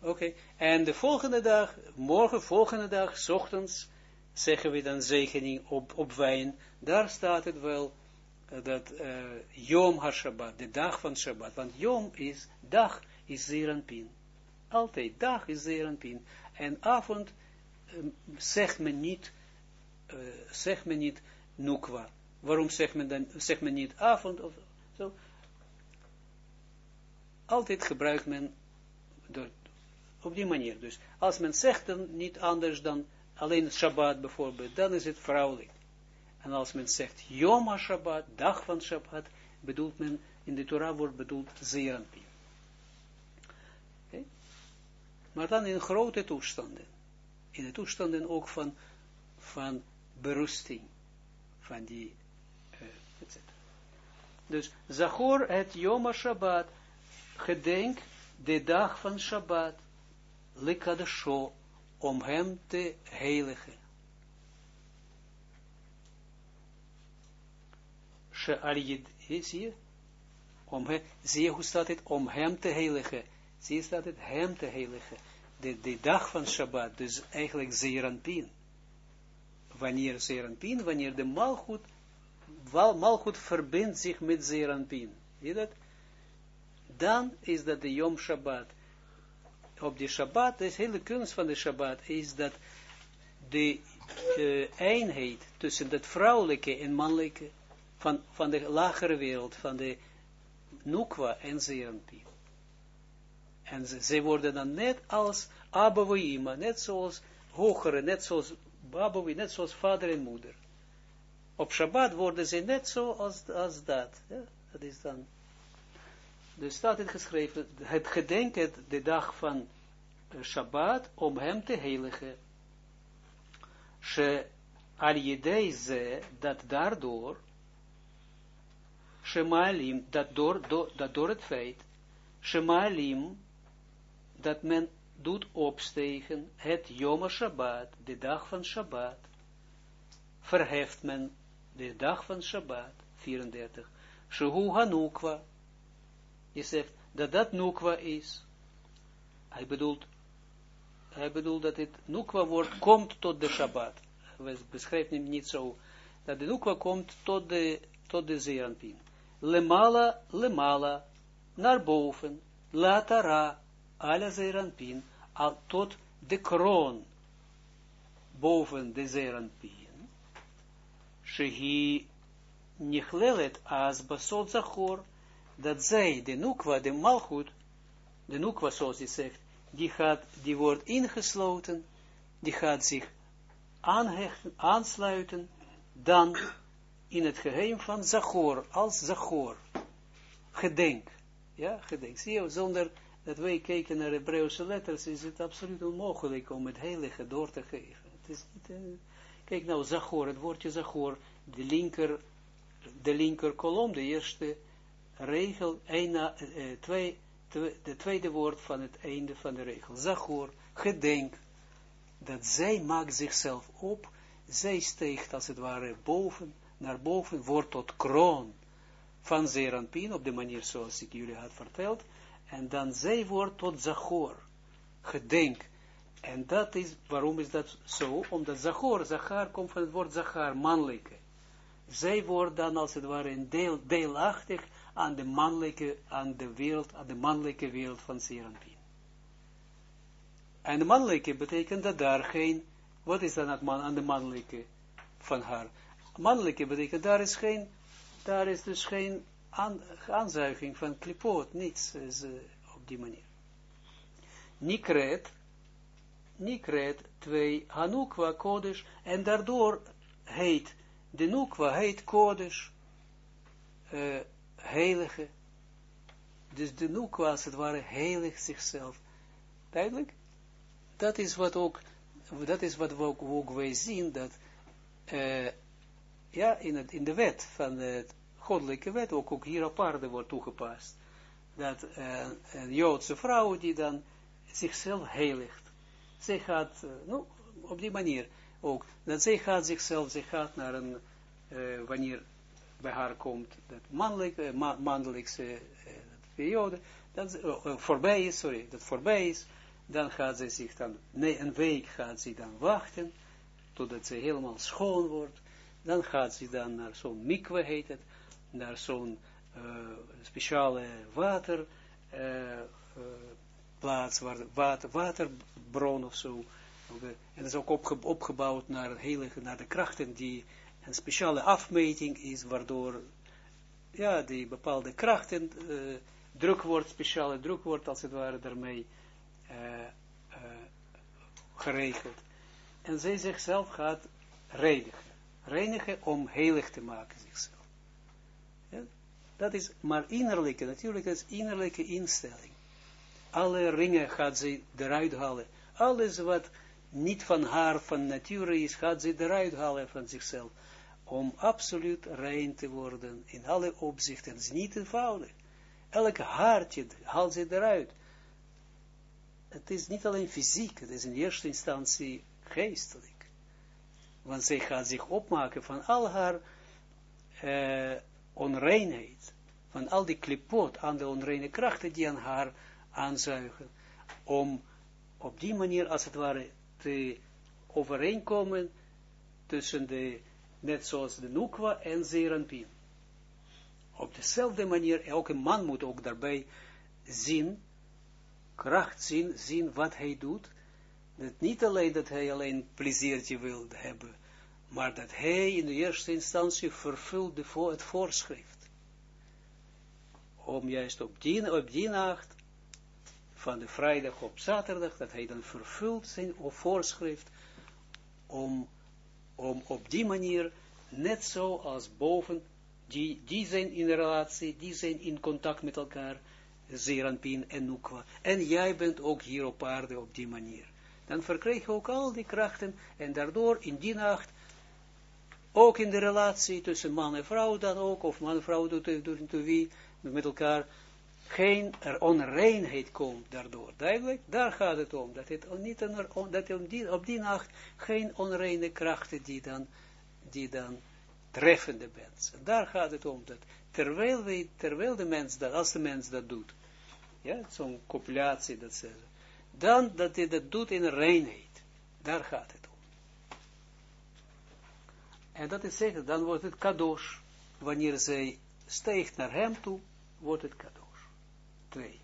Oké, en de volgende dag, morgen, volgende dag, ochtends, zeggen we dan zegening op, op wijn. Daar staat het wel, uh, dat uh, Yom HaShabbat, de dag van Shabbat. Want Yom is, dag is Zeranpin. Altijd, dag is Zeranpin. En avond um, zegt men niet, uh, zegt men niet Nukwa. Waarom zegt men dan, zegt men niet avond of zo? Altijd gebruikt men door op die manier. Dus als men zegt dan niet anders dan alleen Shabbat bijvoorbeeld, dan is het vrouwelijk. En als men zegt Yom HaShabbat, dag van Shabbat, bedoelt men, in de Torah wordt bedoeld Zeranpin. Okay? Maar dan in grote toestanden. In de toestanden ook van, van berusting. Van die, uh, etc. Dus Zachor het Yom HaShabbat, gedenk de dag van Shabbat likadasho, om hem te heiligen. She al zie je? Om hem, zie je hoe staat het? Om hem te heiligen. Zie je staat het? Hem te heiligen. De, dag van Shabbat, dus eigenlijk Zeranpin. Wanneer Zeranpin, wanneer de malgoed, malgoed verbindt zich met Zeranpin. Zie je dat? Dan is dat de Yom Shabbat. Op de Shabbat, de hele kunst van de Shabbat is dat de uh, eenheid tussen het vrouwelijke en mannelijke, van, van de lagere wereld, van de Nukwa en Zeranpin. En ze, ze, worden dan net als Abba net zoals hogere, net zoals Abba net zoals vader en moeder. Op Shabbat worden ze net zo als, als dat. Dat is dan. Dus staat het geschreven, het gedenken de dag van Shabbat om hem te heiligen. She al ze, dat daardoor, Shemalim, dat door, do, dat door het feit, Shemalim, dat men doet opstegen, het Yom Shabbat, de dag van Shabbat, verheft men de dag van Shabbat, 34, Shehu Hanukwa, je zegt dat dat Nukwa is, hij bedoelt hij bedoelt dat het Nukwa woord komt tot de Shabbat. We beschrijven niet zo, dat de Nukwa komt tot de, tot de Zeranpin. Lemala, lemala, naar boven, latara, ala Zeranpin, al tot de kroon, boven de Zeranpin. Shehi nichlelet as basot zachor, dat zij, de Nukwa, de Malchut, de Nukwa zoals hij zegt, die, gaat, die wordt ingesloten, die gaat zich aansluiten, dan in het geheim van Zachor, als Zachor. Gedenk. Ja, gedenk. Zie je, zonder dat wij kijken naar Hebreeuwse letters, is het absoluut onmogelijk om het heilige door te geven. Het is niet, uh, kijk nou, Zachor, het woordje Zachor, de linker, de linker kolom, de eerste regel, een, uh, twee, de tweede woord van het einde van de regel. Zachor, gedenk, dat zij maakt zichzelf op, zij steekt als het ware boven, naar boven, wordt tot kroon van Zeranpin, op de manier zoals ik jullie had verteld, en dan zij wordt tot Zachor, gedenk. En dat is, waarom is dat zo? Omdat Zachor, Zachar komt van het woord Zachar, mannelijke. Zij wordt dan als het ware een deel, deelachtig aan de mannelijke, aan de wereld, aan de mannelijke wereld van Serampin. En de mannelijke betekent dat daar geen, wat is dan het man, aan de mannelijke van haar? Mannelijke betekent, daar is geen, daar is dus geen aan, aanzuiging van klipoot, niets is, uh, op die manier. Nikret, Nikret, twee, Hanukwa, Kodesh, en daardoor heet, de Nukwa heet Kodesh, uh, heilige. Dus de Nukwa, als het ware, heilig zichzelf. Duidelijk? Dat is wat ook, dat is wat we ook, ook wij zien, dat, uh, ja, in, het, in de wet van de goddelijke wet, ook, ook hier op aarde wordt toegepast, dat uh, een Joodse vrouw die dan zichzelf heiligt. Zij gaat, uh, nou, op die manier ook, dat zij gaat zichzelf, zij gaat naar een, wanneer bij haar komt, dat mannelijke, ma mannelijkse uh, periode, dat uh, voorbij is, sorry, dat voorbij is, dan gaat ze zich dan, nee, een week gaat ze dan wachten, totdat ze helemaal schoon wordt, dan gaat ze dan naar zo'n mikwe, heet het, naar zo'n speciale water, plaats, waar water, waterbron of zo, en dat is ook opge opgebouwd naar, heilige, naar de krachten die een speciale afmeting is, waardoor ja, die bepaalde krachten, uh, druk wordt, speciale druk wordt, als het ware, daarmee uh, uh, geregeld. En zij zichzelf gaat reinigen. Reinigen om heilig te maken zichzelf. Dat is maar innerlijke, natuurlijk dat is innerlijke instelling. Alle ringen gaat ze eruit halen. Alles wat niet van haar, van nature is, gaat ze eruit halen van zichzelf om absoluut rein te worden in alle opzichten. Het is niet eenvoudig. Elk haartje haalt ze eruit. Het is niet alleen fysiek, het is in eerste instantie geestelijk. Want zij gaat zich opmaken van al haar, uh, onreinheid, van al die klipot aan de onreine krachten die aan haar aanzuigen, om op die manier, als het ware, te overeenkomen tussen de, net zoals de Nukwa en Zeranpin. Op dezelfde manier, elke man moet ook daarbij zien, kracht zien, zien wat hij doet, dat niet alleen dat hij alleen pleziertje wil hebben, maar dat hij in de eerste instantie vervult de, het voorschrift. Om juist op die, op die nacht, van de vrijdag op zaterdag, dat hij dan vervult zijn voorschrift, om, om op die manier, net zo als boven, die, die zijn in relatie, die zijn in contact met elkaar, Zeranpin en Nukwa. En jij bent ook hier op aarde op die manier. Dan verkrijg je ook al die krachten en daardoor in die nacht, ook in de relatie tussen man en vrouw dan ook, of man en vrouw doet, doet, wie, met elkaar, geen onreinheid komt daardoor. Duidelijk, daar gaat het om. Dat het niet dat op die, op die nacht geen onreine krachten die dan, die dan treffen de mens. Daar gaat het om. Dat terwijl, terwijl de mens dat, als de mens dat doet, ja, zo'n copulatie, dat ze, dan dat hij dat doet in reinheid. Daar gaat het om. En dat is zeker, dan wordt het kadosh. Wanneer zij steekt naar hem toe, wordt het kadosh. Twee.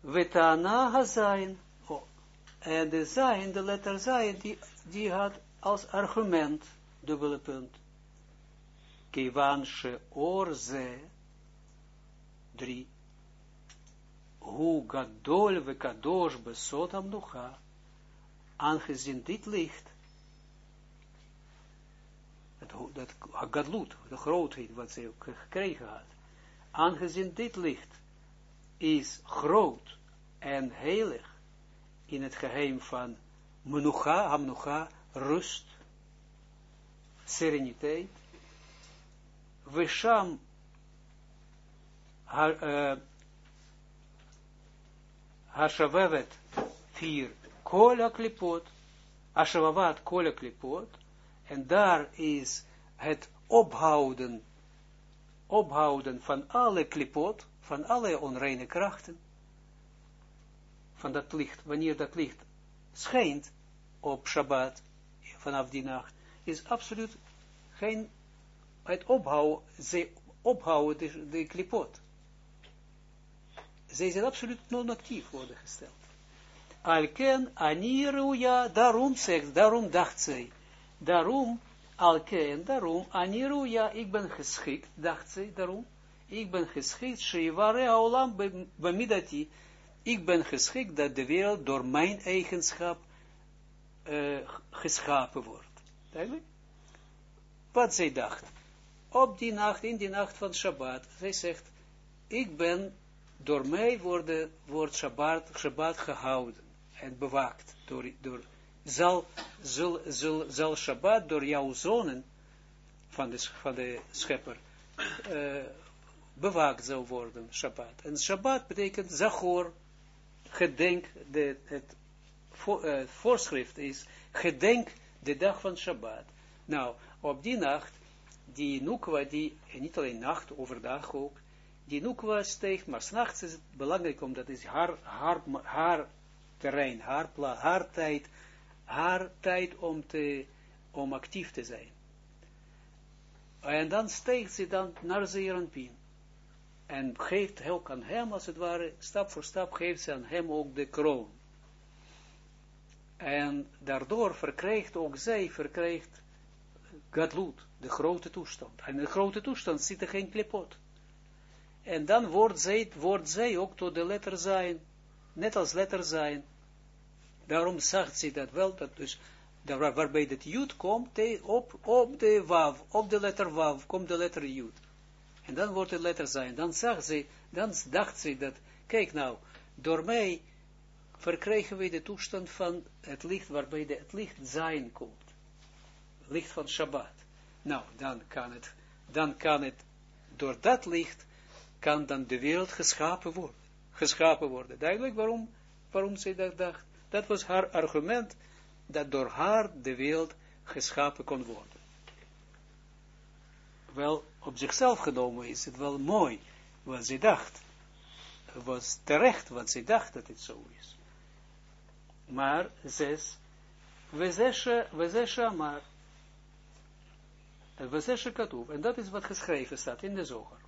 Vetana hazain. Oh. En de zain, de letter zain, die, die had als argument, dubbele punt. Kivan she orze. Drie. Hu gadol ve kadosh besot amnucha. Aangezien dit licht, dat, dat gadlut, de grootheid wat ze gekregen had, aangezien dit licht is groot en heilig in het geheim van menucha, hamnucha, rust, sereniteit, Vesham uh, Hashavevet 4 Kola klipot, klipot, en daar is het ophouden, ophouden van alle klipot, van alle onreine krachten, van dat licht, wanneer dat licht schijnt op Shabbat, vanaf die nacht, is absoluut geen, het ophouden, ze ophouden de, de klipot. Zij zijn absoluut non-actief worden gesteld. Alken aniruja, daarom zegt, daarom dacht zij, daarom, alken, daarom, aniruja, ik ben geschikt, dacht zij, daarom, ik ben geschikt, shivare haolam bemidati, ik ben geschikt dat de wereld door mijn eigenschap uh, geschapen wordt. Duidelijk? Wat zij dacht. Op die nacht, in die nacht van Shabbat, zij zegt, ik ben door mij wordt Shabbat, Shabbat gehouden en bewaakt. Door, door, zal, zal, zal, zal Shabbat door jouw zonen van de, van de schepper uh, bewaakt zal worden, Shabbat. En Shabbat betekent Zachor, gedenk, de, het uh, voorschrift is, gedenk de dag van Shabbat. Nou, op die nacht, die Nukwa, die, en niet alleen nacht, overdag ook, die Nukwa steekt, maar s'nachts is het belangrijk, omdat het is haar, haar, haar terrein, haar, plaats, haar tijd, haar tijd om, te, om actief te zijn. En dan steekt ze dan naar Zeranpien. En geeft ook aan hem, als het ware, stap voor stap, geeft ze aan hem ook de kroon. En daardoor verkrijgt ook zij, verkrijgt Gadlut, de grote toestand. En in de grote toestand zit er geen klepot. En dan wordt zij, wordt zij ook tot de letter zijn, net als letter zijn. Daarom zegt ze dat wel, dat dus, daar, waarbij dat jut komt, op, op de wav, op de letter wav, komt de letter jut. En dan wordt het letter zijn. Dan zag ze, dan dacht ze dat, kijk nou, door mij verkrijgen we de toestand van het licht, waarbij de, het licht zijn komt. Licht van Shabbat. Nou, dan kan het, dan kan het, door dat licht, kan dan de wereld geschapen worden. Geschapen worden. Duidelijk waarom, waarom zij dat dacht. Dat was haar argument, dat door haar de wereld geschapen kon worden. wel op zichzelf genomen is het wel mooi wat ze dacht. Het was terecht wat ze dacht dat het zo is. Maar zes, we zeshe maar, en dat is wat geschreven staat in de zoger.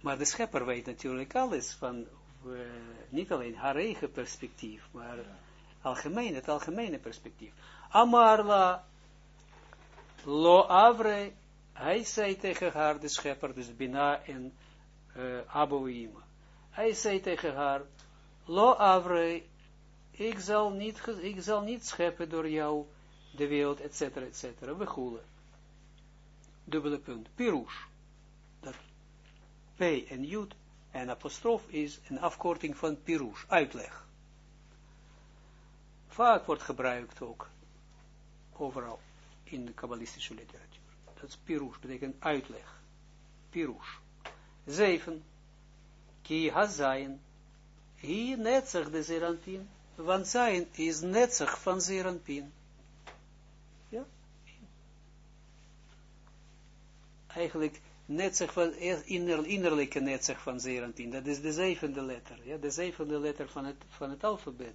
Maar de schepper weet natuurlijk alles van, uh, niet alleen haar eigen perspectief, maar algemeen, het algemene perspectief. Amarla, lo avre, hij zei tegen haar, de schepper, dus Bina en uh, Abouima. Hij zei tegen haar, lo avre, ik zal niet, ik zal niet scheppen door jou de wereld, et cetera, et cetera. We goelen. Dubbele punt. Pirush. Dat P en Jud en apostrof is een afkorting van Pirush, uitleg. Vaak wordt gebruikt ook, overal, in de kabbalistische literatuur. Dat is Pirush, betekent uitleg. Pirush. Zeven. Ki hazayin. Hi netzach de zeranpin want zijn is netzig van Zeranpin. Ja? Eigenlijk netzig van, inner, innerlijke netzig van Zeranpin. Dat is de zevende letter. Ja? De zevende letter van het, van het alfabet.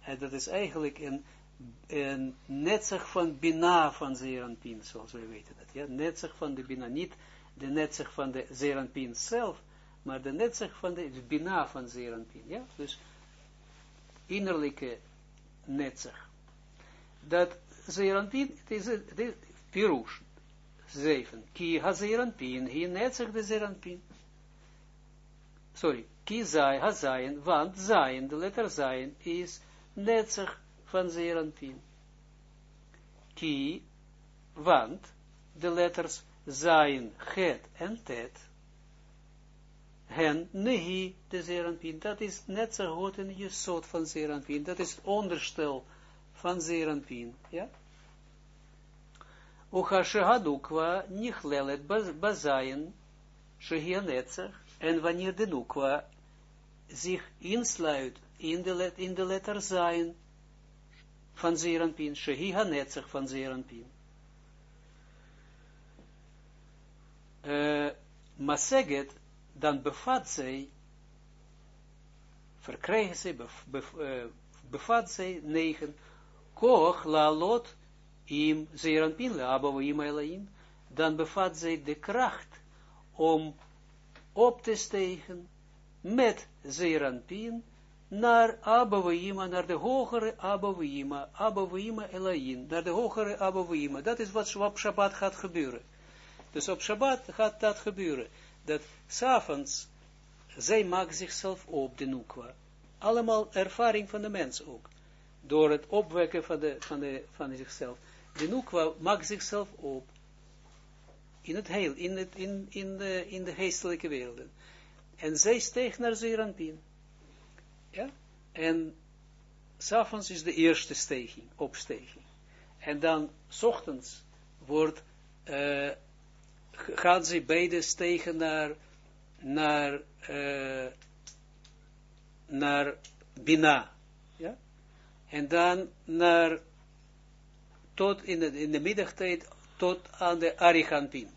En dat is eigenlijk een, een netzig van Bina van Zeranpin, zoals wij weten dat. Ja? Netzig van de Bina, niet de netzig van de Zeranpin zelf, maar de netzig van de, Bina van Zeranpin. Ja? Dus innerlijke netzig. Dat Zeranpin, het is het zeven. Ki ha Zeranpin, hi netzig de Zeranpin. Sorry, ki zai zayin, want zayin, de letter zayin, is netzig van Zeranpin. Ki, want de letters zayin, het en tet, hen nehi de zeranpin. Dat is net zo in je soort van zeranpin. Dat is onderstel van zeranpin. Ja? Ucha shehadukwa nichlelet bazayin shehianetzach. En wanneer de nukwa zich insluit in de, in de letter zijn van zeranpin, shehianetzach van zeranpin. Uh, Maseget dan bevat zij, verkrijgen zij, bef, uh, bevat zij negen, koch la lot im zeeranpin le abouim elaim, dan bevat zij de kracht om op te stegen met zeeranpin naar Abouima, naar de hogere Abouima, Abouima Elaim, naar de hogere Abouima. Dat is wat op Shabbat gaat gebeuren. Dus op Shabbat gaat dat gebeuren dat s'avonds, zij maakt zichzelf op, de nukwa. Allemaal ervaring van de mens ook. Door het opwekken van, de, van, de, van zichzelf. De nukwa maakt zichzelf op. In het heel, in, het, in, in, de, in de geestelijke werelden. En zij steeg naar Zeranpin. Ja? En s'avonds is de eerste stijging, opstijging. En dan, s ochtends, wordt uh, gaan ze beide stegen naar, naar, uh, naar Bina. Ja? En dan naar, tot in de, in de middagtijd, tot aan de Ariganpin.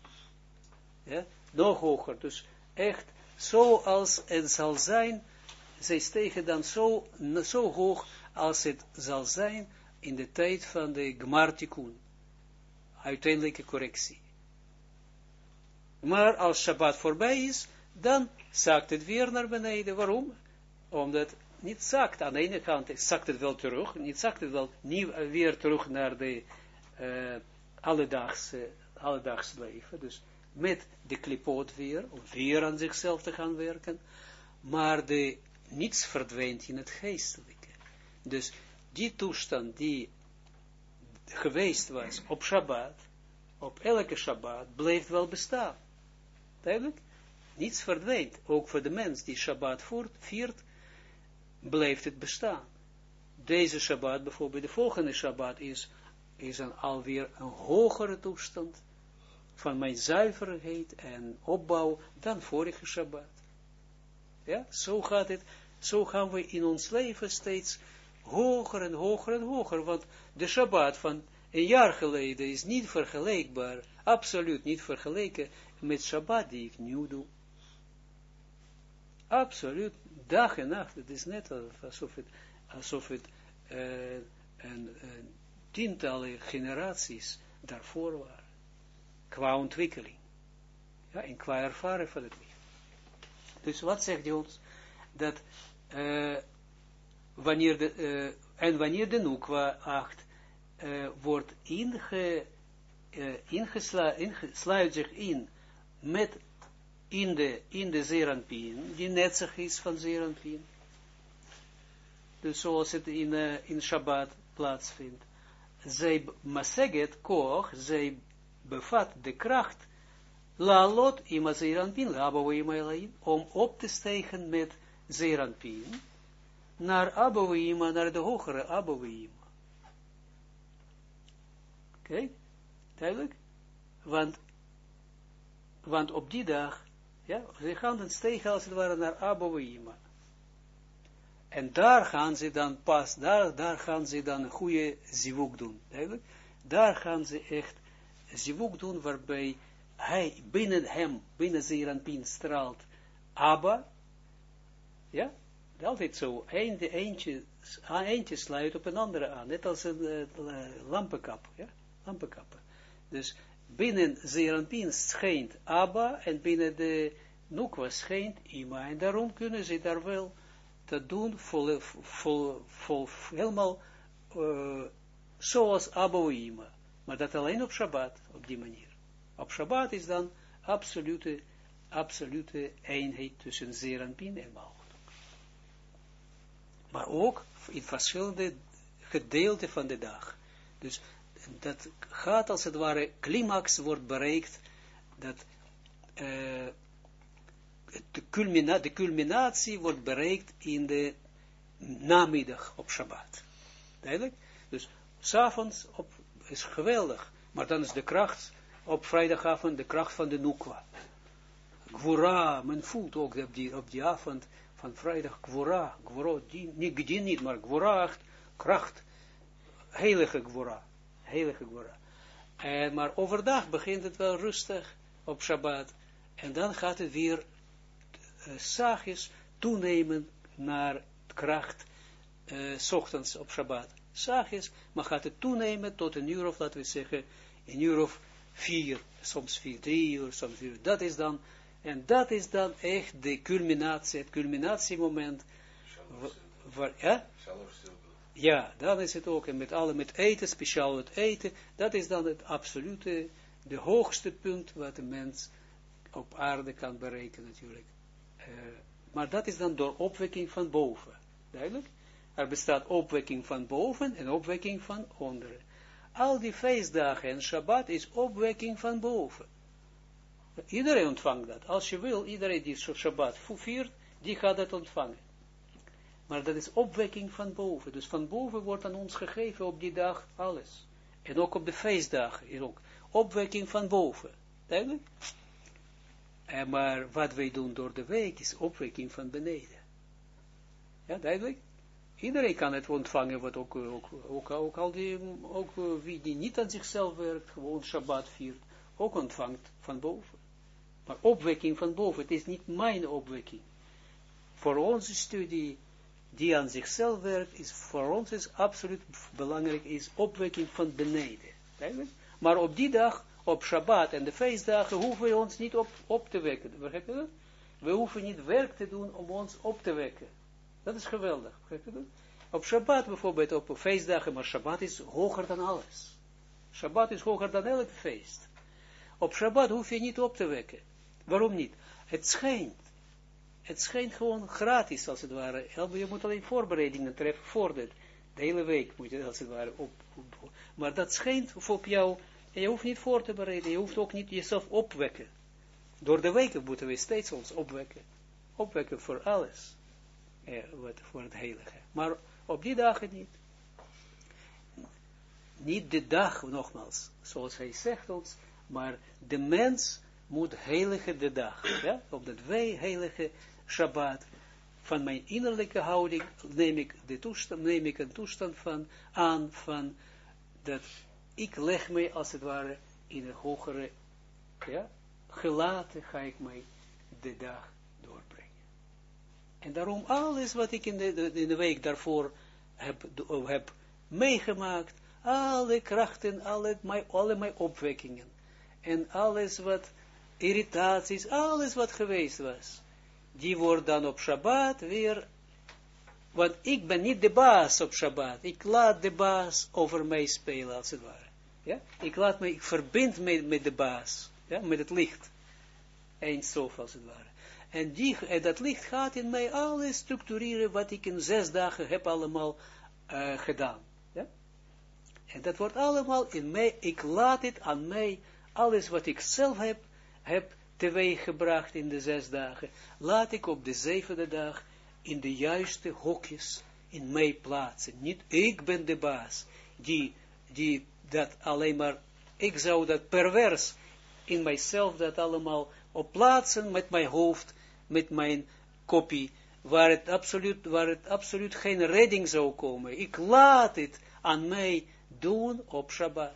Ja? Nog hoger. Dus echt, zoals het zal zijn, zij stegen dan zo, zo hoog als het zal zijn in de tijd van de Gmartikun. Uiteindelijke correctie. Maar als Shabbat voorbij is, dan zakt het weer naar beneden. Waarom? Omdat niet zakt. Aan de ene kant zakt het wel terug, niet zakt het wel nieuw, eh, weer terug naar de uh, alledaagse, alledaagse leven. Dus met de klipoot weer, om weer aan zichzelf te gaan werken. Maar de, niets verdwijnt in het geestelijke. Dus die toestand die geweest was op Shabbat, op elke Shabbat, bleef wel bestaan. Duidelijk? Niets verdwijnt. Ook voor de mens die Shabbat voert, viert, blijft het bestaan. Deze Shabbat, bijvoorbeeld de volgende Shabbat, is, is een alweer een hogere toestand van mijn zuiverheid en opbouw dan vorige Shabbat. Ja, zo gaat het, zo gaan we in ons leven steeds hoger en hoger en hoger, want de Shabbat van een jaar geleden is niet vergelijkbaar Absoluut niet vergeleken met Shabbat die ik nu doe. Absoluut, dag en nacht. Het is net alsof het, alsof het uh, een, tientallen generaties daarvoor waren. Qua ontwikkeling. Ja, en qua ervaren van het leven. Dus wat zegt hij ons? Dat uh, wanneer de, uh, en wanneer de Nukwa 8 uh, wordt inge, ingesluit zich in met in de, in de Zeranpien, die netzig is van Zeranpien. Dus zoals het in, uh, in Shabbat plaatsvindt. Zij maseget koch, zij bevat de kracht, la lot ima Zeranpien, la om op te stijgen met Zeranpien, naar Abouima, naar de hogere Abouima. Oké, duidelijk? Want, want op die dag ja, ze gaan dan stegen als het ware naar Abouima. En daar gaan ze dan pas, daar, daar gaan ze dan goede zivuk doen. Duidelijk? Daar gaan ze echt zivuk doen waarbij hij binnen hem, binnen Zeranpin straalt Abba. Ja, altijd zo, eentje, eentje sluit op een andere aan, net als een uh, lampenkap, ja, lampenkappen. Dus binnen Zeranpin schijnt Abba en binnen de Nukwa schijnt Ima. En daarom kunnen ze daar wel te doen vol, vol, vol, helemaal uh, zoals Abba Ima. Maar dat alleen op Shabbat, op die manier. Op Shabbat is dan absolute, absolute eenheid tussen Zeranpin en Malchut. Maar ook in verschillende gedeelten van de dag. Dus dat gaat als het ware, climax wordt bereikt, dat uh, de, culmina de culminatie wordt bereikt in de namiddag op Shabbat. Duidelijk? Dus s'avonds is geweldig, maar dan is de kracht op vrijdagavond de kracht van de Nukwa. Gwora, men voelt ook op die, op die avond van vrijdag Gwora, Gwora, die, niet, niet, maar Gwora, kracht, heilige Gwora heilige Gora. En, maar overdag begint het wel rustig op Shabbat. En dan gaat het weer uh, zachtjes toenemen naar kracht, uh, s ochtends op Shabbat. Zachtjes, maar gaat het toenemen tot een uur of, laten we zeggen, een uur of vier, soms vier, drie uur, soms vier uur. Dat is dan, en dat is dan echt de culminatie, het culminatiemoment. Waar, ja? Ja, dan is het ook, en met alle, met eten, speciaal het eten, dat is dan het absolute, de hoogste punt wat een mens op aarde kan bereiken natuurlijk. Uh, maar dat is dan door opwekking van boven. Duidelijk? Er bestaat opwekking van boven en opwekking van onderen. Al die feestdagen en Shabbat is opwekking van boven. Iedereen ontvangt dat. Als je wil, iedereen die Shabbat viert, die gaat dat ontvangen. Maar dat is opwekking van boven. Dus van boven wordt aan ons gegeven op die dag alles. En ook op de feestdagen is ook opwekking van boven. Duidelijk? En maar wat wij doen door de week is opwekking van beneden. Ja, duidelijk? Iedereen kan het ontvangen, wat ook, ook, ook, ook al die, ook wie die niet aan zichzelf werkt, gewoon Shabbat viert, ook ontvangt van boven. Maar opwekking van boven, het is niet mijn opwekking. Voor onze studie die aan zichzelf werkt, is voor ons is absoluut belangrijk, is opwekking van beneden. Maar op die dag, op Shabbat en de feestdagen, hoeven we ons niet op, op te wekken. Begrijp je dat? We hoeven niet werk te doen om ons op te wekken. Dat is geweldig. Op Shabbat bijvoorbeeld, op feestdagen, maar Shabbat is hoger dan alles. Shabbat is hoger dan elk feest. Op Shabbat hoef je niet op te wekken. Waarom niet? Het schijnt het schijnt gewoon gratis, als het ware. Je moet alleen voorbereidingen treffen voor dit. De hele week moet je, als het ware, op, Maar dat schijnt op jou, en je hoeft niet voor te bereiden, je hoeft ook niet jezelf opwekken. Door de weken moeten we steeds ons opwekken. Opwekken voor alles. Ja, wat, voor het heilige. Maar op die dagen niet. Niet de dag, nogmaals, zoals hij zegt ons, maar de mens moet heilige de dag. Ja? Opdat wij heilige Shabbat, van mijn innerlijke houding neem ik, de toestand, neem ik een toestand van, aan van dat ik leg mij als het ware in een hogere, ja, gelaten ga ik mij de dag doorbrengen. En daarom alles wat ik in de, in de week daarvoor heb, heb meegemaakt, alle krachten, alle, mijn, alle mijn opwekkingen, en alles wat irritaties, alles wat geweest was, die wordt dan op Shabbat weer, want ik ben niet de baas op Shabbat, ik laat de baas over mij spelen, als het ware. Ja? Ik laat me, ik verbind me met de baas, ja? met het licht. Eindstof, als het ware. En, die, en dat licht gaat in mij alles structureren wat ik in zes dagen heb allemaal uh, gedaan. Ja? En dat wordt allemaal in mij, ik laat het aan mij, alles wat ik zelf heb, heb teweeggebracht in de zes dagen, laat ik op de zevende dag in de juiste hokjes in mij plaatsen. Niet ik ben de baas, die, die dat alleen maar, ik zou dat pervers in mijzelf dat allemaal op plaatsen met mijn hoofd, met mijn kopie, waar het absoluut, waar het absoluut geen redding zou komen. Ik laat het aan mij doen op Shabbat.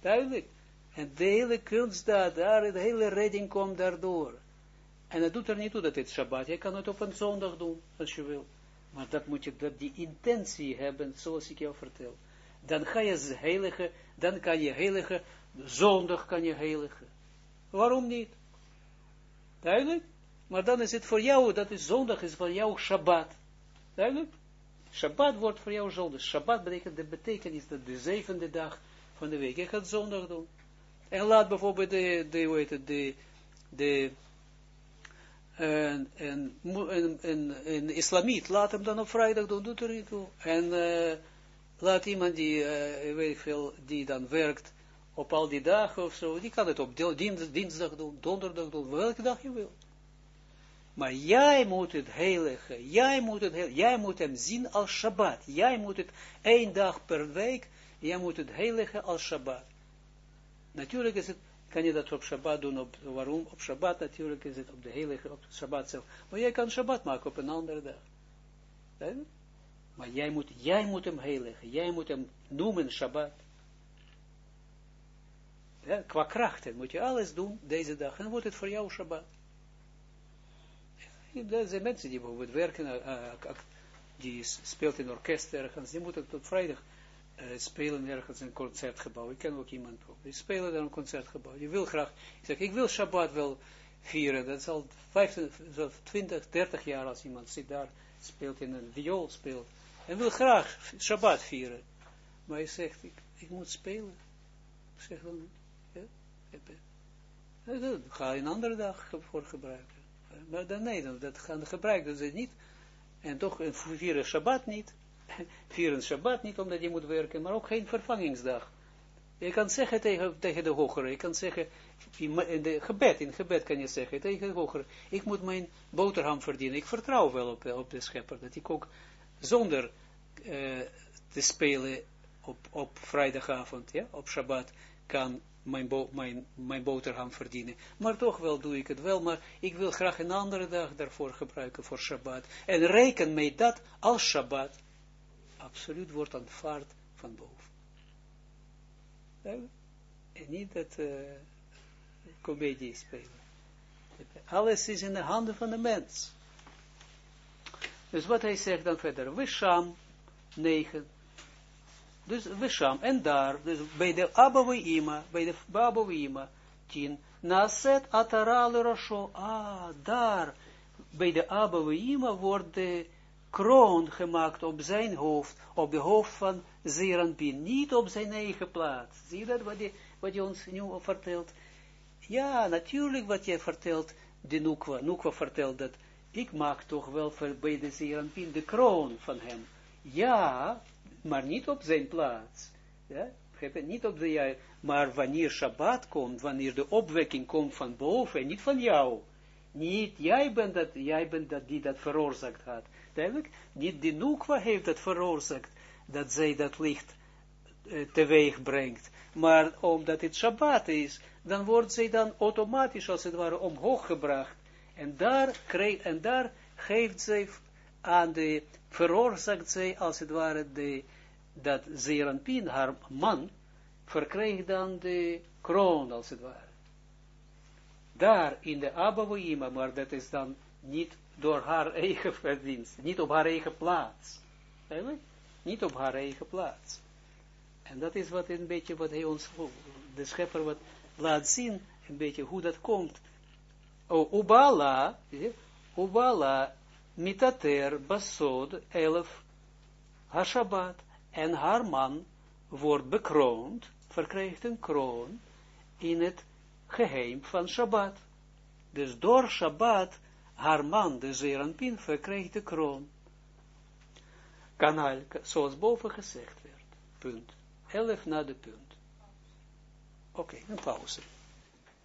Duidelijk. En de hele kunst daar, daar, de hele redding komt daardoor. En het doet er niet toe dat het Shabbat, je kan het op een zondag doen, als je wil. Maar dat moet je, dat die intentie hebben, zoals ik jou vertel. Dan ga je heilige, dan kan je heilige, zondag kan je heilige. Waarom niet? Duidelijk? Maar dan is het voor jou, dat is zondag, is voor jou Shabbat. Duidelijk? Shabbat wordt voor jou zondag. Shabbat betekent de betekenis dat de zevende dag van de week. Je gaat zondag doen. En laat bijvoorbeeld de, de hoe de, de, een, een islamiet, laat hem dan op vrijdag doen, doet er niet toe. En uh, laat iemand die, uh, weet veel, die dan werkt op al die dagen of zo, die kan het op dinsdag doen, donderdag doen, welke dag je wil. Maar jij moet het heilige, jij moet het jij moet hem zien als Shabbat. Jij moet het één dag per week, jij moet het heilige als Shabbat. Natuurlijk is het, kan je dat op Shabbat doen, op, waarom? Op Shabbat natuurlijk is het op de heilige, op Shabbat zelf. Maar jij kan Shabbat maken op een andere dag. Maar jij moet, jij moet hem heiligen, jij moet hem noemen Shabbat. Ja, qua krachten moet je alles doen deze dag, en wordt het voor jou Shabbat. Dat zijn mensen die bijvoorbeeld werken, uh, die speelt in orkest ergens, die moeten tot vrijdag uh, spelen ergens in een concertgebouw. Ik ken ook iemand. Die spelen dan een concertgebouw. Die wil graag, ik zeg, ik wil Shabbat wel vieren. Dat is al 25, 20, 30 jaar als iemand zit daar, speelt in een viool speelt. En wil graag Shabbat vieren. Maar hij zegt, ik, moet spelen. Ik zeg dan, ja, dan ga je een andere dag voor gebruiken. Maar dan nee, dan, dat gaan gebruiken ze niet. En toch vieren Shabbat niet. Vieren Shabbat niet, omdat je moet werken, maar ook geen vervangingsdag. Je kan zeggen tegen, tegen de hogere, je kan zeggen, in de gebed, in gebed kan je zeggen tegen de hogere, ik moet mijn boterham verdienen. Ik vertrouw wel op, op de schepper, dat ik ook zonder uh, te spelen op, op vrijdagavond, ja, op Shabbat, kan mijn, mijn, mijn boterham verdienen. Maar toch wel doe ik het wel, maar ik wil graag een andere dag daarvoor gebruiken voor Shabbat. En reken mij dat als Shabbat absoluut wordt aanvaard van boven. En niet dat uh, comedie spelen. Alles is in de handen van de mens. Dus wat hij zegt dan verder, Wisham 9. Dus Wisham, en daar, dus bij de Abouima, bij de Abouima 10, Naset Atarale Rasho, ah, daar, bij de Abouima wordt kroon gemaakt op zijn hoofd, op de hoofd van Zeranpin, niet op zijn eigen plaats. Zie je dat, wat je, wat je ons nu vertelt? Ja, natuurlijk wat je vertelt, de Nukwa, Nukwa vertelt dat, ik maak toch wel bij de Zeranpin de kroon van hem. Ja, maar niet op zijn plaats. Ja, niet op de, maar wanneer Shabbat komt, wanneer de opwekking komt van boven, niet van jou. Niet, jij bent dat, jij bent dat die dat veroorzaakt had. Duidelijk, niet de Nukwa heeft dat veroorzaakt, dat zij dat licht uh, teweeg brengt. Maar omdat het Shabbat is, dan wordt zij dan automatisch, als het ware, omhoog gebracht. En daar, krijg, en daar geeft zij aan de, veroorzaakt zij, als het ware, de, dat Zeranpien, haar man, verkreeg dan de kroon, als het ware. Daar in de Abouima, maar dat is dan niet door haar eigen verdienst, niet op haar eigen plaats. Niet op haar eigen plaats. En dat is wat een beetje wat hij ons, de schepper wat laat zien, een beetje hoe dat komt. Oh, Ubala, Ubala, mitater, basod, elf, Hashabat, en haar man wordt bekroond, verkrijgt een kroon, in het geheim van Shabbat. Dus door Shabbat, haar man, de Zeranpin, verkrijgt de kroon. Kanaal, zoals boven gezegd werd. Punt. 11 na de punt. Oké, een pauze.